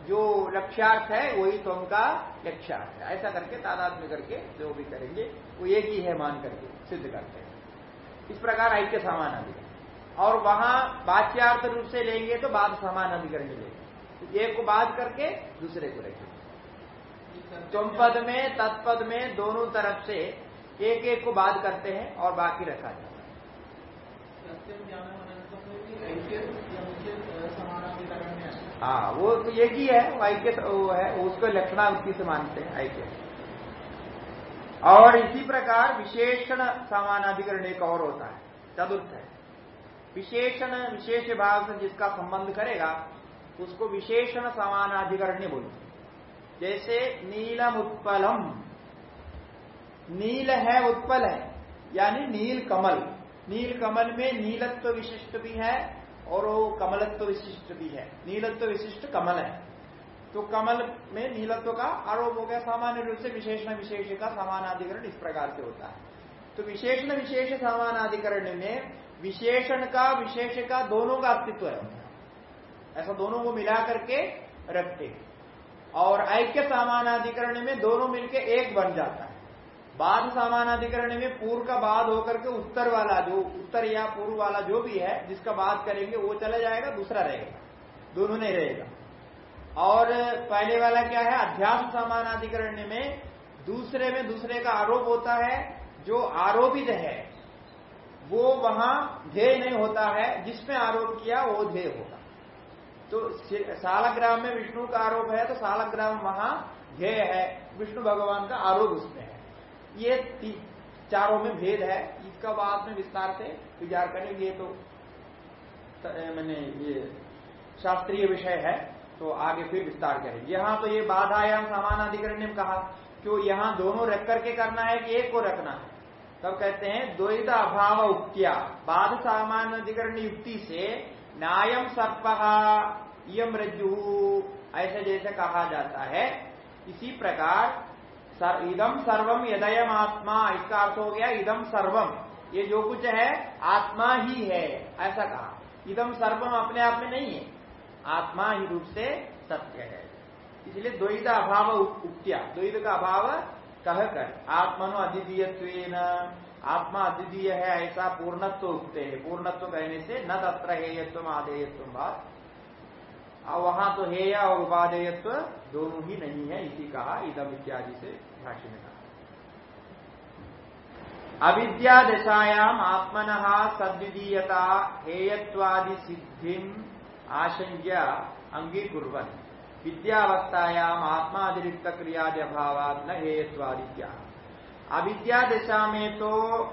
जो लक्ष्यार्थ है, वही तुम का लक्ष्यार्थ है। ऐसा करके तादाद करके जो भी करेंगे, वो एक ही है मान करके सिद्ध करते हैं। इस प्रकार ऐक्य समान अधिकरण और वहाँ बाच्यार्थ रूप से लेंगे तो बाद समान अधिकरण लेंगे। एक को बात करके दूसरे को रखेंगे तुम पद में तत्पद में दोनों तरफ़ से एक एक को बात करते हैं और बाकी रखा जाता है। हाँ वो तो एक ही है ऐक्य वो है उसको लक्षणा उसकी से मानते हैं ऐक्य। और इसी प्रकार विशेषण समानाधिकरण एक और होता है चतुर्थ है। विशेषण विशेष भाव से जिसका संबंध करेगा उसको विशेषण समानाधिकरण्य बोलते जैसे नीलम उत्पलम। नील है, उत्पल है, यानी नील कमल। नील कमल में नीलत्व विशिष्ट भी है और वो कमलत्व विशिष्ट भी है। नीलत्व विशिष्ट कमल है। तो कमल में नीलत्व का आरोप हो गया सामान्य रूप से विशेषण विशेष का समानाधिकरण इस प्रकार से होता है। तो विशेषण विशेष समानाधिकरण में विशेषण का, विशेष का दोनों का अस्तित्व है। ऐसा दोनों को मिला करके रखते और ऐक्य सामानाधिकरण में दोनों मिलकर एक बन जाता है। बाद सामानाधिकरण में पूर्व का बाद होकर के उत्तर वाला जो, उत्तर या पूर्व वाला जो भी है, जिसका बात करेंगे, वो चला जाएगा, दूसरा रहेगा। दोनों नहीं रहेगा। और पहले वाला क्या है? अध्यास सामानाधिकरण में दूसरे में दूसरे का आरोप होता है, जो आरोपित है, वो वहाँ ध्येय नहीं होता है, जिसमें आरोप किया वो ध्येय होगा। तो सालग्राम में विष्णु का आरोप है तो सालग्राम वहाँ ध्येय है। विष्णु भगवान का आरोप उसमें है। ये चारों में भेद है। इसका बाद में विस्तार से विचार करेंगे। तो मैंने ये शास्त्रीय विषय है तो आगे फिर विस्तार करेंगे। यहाँ तो ये बाधायाम समान अधिकरण ने कहा क्यों यहाँ दोनों रख करके करना है कि एक को रखना है? तब कहते हैं द्वैत अभाव उक्तिया। बाध सामान अधिकरण युक्ति से न्यायम सर्प यम रज्जु ऐसे जैसे कहा जाता है। इसी प्रकार सर, इदम सर्वम यदयम आत्मा इसका अर्थ हो गया इदम सर्वम ये जो कुछ है आत्मा ही है ऐसा कहा। इदम सर्वम अपने आप में नहीं है आत्मा ही रूप से सत्य है। इसलिए द्वैत अभाव उक्त्या द्वैत का अभाव कहकर आत्मनो अद्वितीय आत्मा अद्वितीय है, ऐसा पूर्णत्व उगते है। पूर्णत्व कहने से न तत्र हेयत्व आधेयत्व बात वहाँ तो हेय और उपादेयत्व दोनों ही नहीं है, इसी कहा इदम इत्यादि से भाष्य में कहा। अविद्या दशायाम आत्मन सद्वितीयता हेयत्वादि सिद्धि आशंक्य अंगीकुर्वन। विद्यावस्थायाम आत्मा अतिरिक्त क्रियादि अभाव न हेयत्वादित्या अविद्या दशा में तो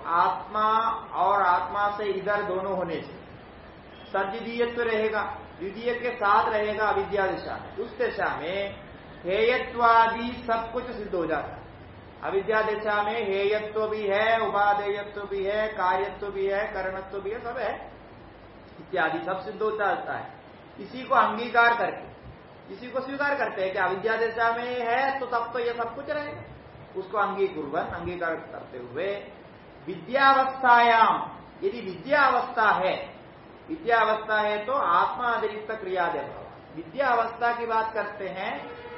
आत्मा और आत्मा से इधर दोनों होने से सद्वितीयत्व रहेगा, द्वितीय के साथ रहेगा अविद्या दिशा में। उस दिशा में हेयत्वादि सब कुछ सिद्ध हो जाता है। अविद्या दिशा में हेयत्व भी है, उपादेयत्व भी है, कार्यत्व भी है, करणत्व भी है, सब है। इत्यादि सब सिद्ध हो जाता है। इसी को अंगीकार करके, इसी को स्वीकार करते हैं कि अविद्या दिशा में है तो तब तो यह सब कुछ रहेगा। उसको अंगीकुर्वन, अंगीकार करते हुए विद्यावस्थायाम यदि विद्यावस्था है विद्यावस्था है तो आत्मा अतिरिक्त क्रिया दे विद्यावस्था की बात करते हैं,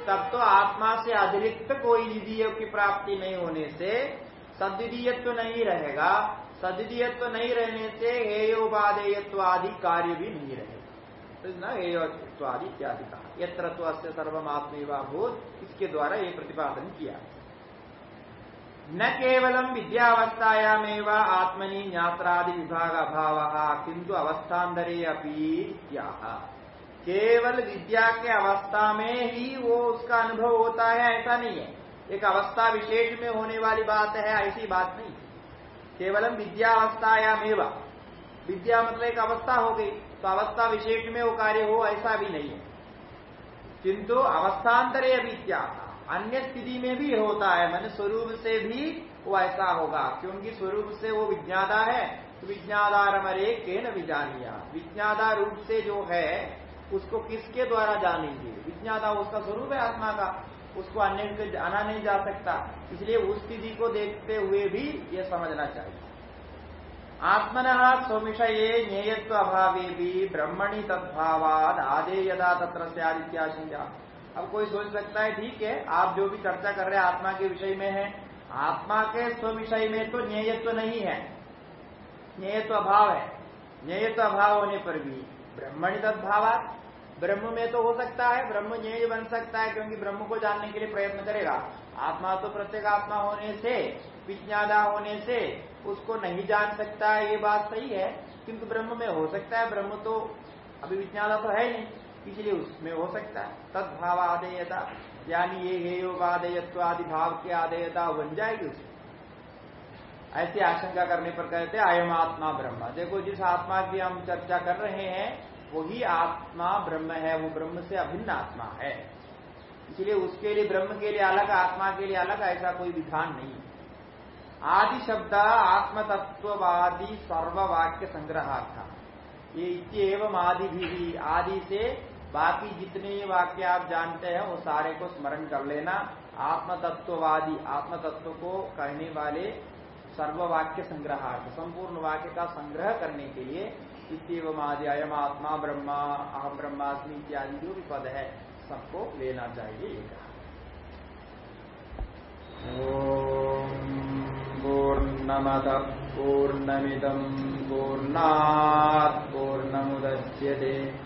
तब तो आत्मा से अतिरिक्त कोई निधियों की प्राप्ति नहीं होने से सद्वितीयत्व तो नहीं रहेगा। सद्वितीयत्व तो नहीं रहने से हेयोपादेयत्व आदि कार्य भी नहीं रहेगा। तो न आदि इत्यादि कहा। यत्र सर्वमात्मेवा भूत इसके द्वारा ये प्रतिपादन किया। न केवलम विद्यावस्थायामेव आत्मनि ज्ञात्रादि विभाग अभाव किंतु अवस्थान्तरे अपी केवल विद्या के अवस्था में ही वो उसका अनुभव होता है, ऐसा नहीं है। एक अवस्था विशेष में होने वाली बात है, ऐसी बात नहीं। केवलम विद्यावस्थायामेव। विद्या मतलब एक अवस्था हो गई तो अवस्था विशेष में वो कार्य हो, ऐसा भी नहीं है। किंतु अवस्थान्तरे अभी क्या अन्य स्थिति में भी होता है। मन स्वरूप से भी वो ऐसा होगा। क्योंकि स्वरूप से वो विज्ञाता है तो विज्ञादार मरे के न विजानिया। विज्ञाता रूप से जो है, उसको किसके द्वारा जानेंगे? विज्ञाता उसका स्वरूप है आत्मा का। उसको अन्य से जाना नहीं जा सकता। इसलिए उस स्थिति को देखते हुए भी ये समझना चाहिए। आत्मन स्वविषये ज्ञेयत्व अभावे भी ब्रह्मणि तद्भावाद आदे यदा तत्र से आदित्याशंका अब कोई सोच सकता है, ठीक है, आप जो भी चर्चा कर रहे हैं, आत्मा के विषय में है। आत्मा के स्व विषय में तो न्यायत्व नहीं है। न्यायत्व अभाव है। न्यायत्व अभाव होने पर भी। ब्रह्मणि तद्भाव ब्रह्म में तो हो सकता है, ब्रह्म ज्ञेय बन सकता है, क्योंकि ब्रह्म को जानने के लिए प्रयत्न करेगा। आत्मा तो प्रत्येक आत्मा होने से विज्ञादा होने से, उसको नहीं जान सकता है, ये बात सही है, किंतु ब्रह्म में हो सकता है। ब्रह्म तो अभी विज्ञादा तो है नहीं। इसलिए उसमें हो सकता है। तदभाव आदेयता यानी ये हे योग आदेयत्व आदि भाव की आदेयता बन जाएगी उसमें। ऐसी आशंका करने पर कहते हैं, अयम आत्मा ब्रह्म। देखो, जिस आत्मा की हम चर्चा कर रहे हैं, वही आत्मा ब्रह्म है। वो ब्रह्म से अभिन्न आत्मा है। इसलिए उसके लिए, ब्रह्म के लिए अलग, आत्मा के लिए अलग ऐसा कोई विधान नहीं आदि शब्द आत्म तत्ववादी सर्ववाक्य संग्रहार्थ। ये इतम आदि भी आदि से बाकी जितने वाक्य आप जानते हैं, वो सारे को स्मरण कर लेना। आत्मतत्ववादी, आत्मतत्व को कहने वाले सर्व वाक्य संग्रहार्थ, संपूर्ण वाक्य का संग्रह करने के लिए इतम आदि अयम आत्मा ब्रह्मा अहम ब्रह्मास्मि इत्यादि जो भी पद है, सबको लेना चाहिए ये कहा। पूर्णमद पूर्णमिदम पूर्णात् पूर्णमुदच्यते।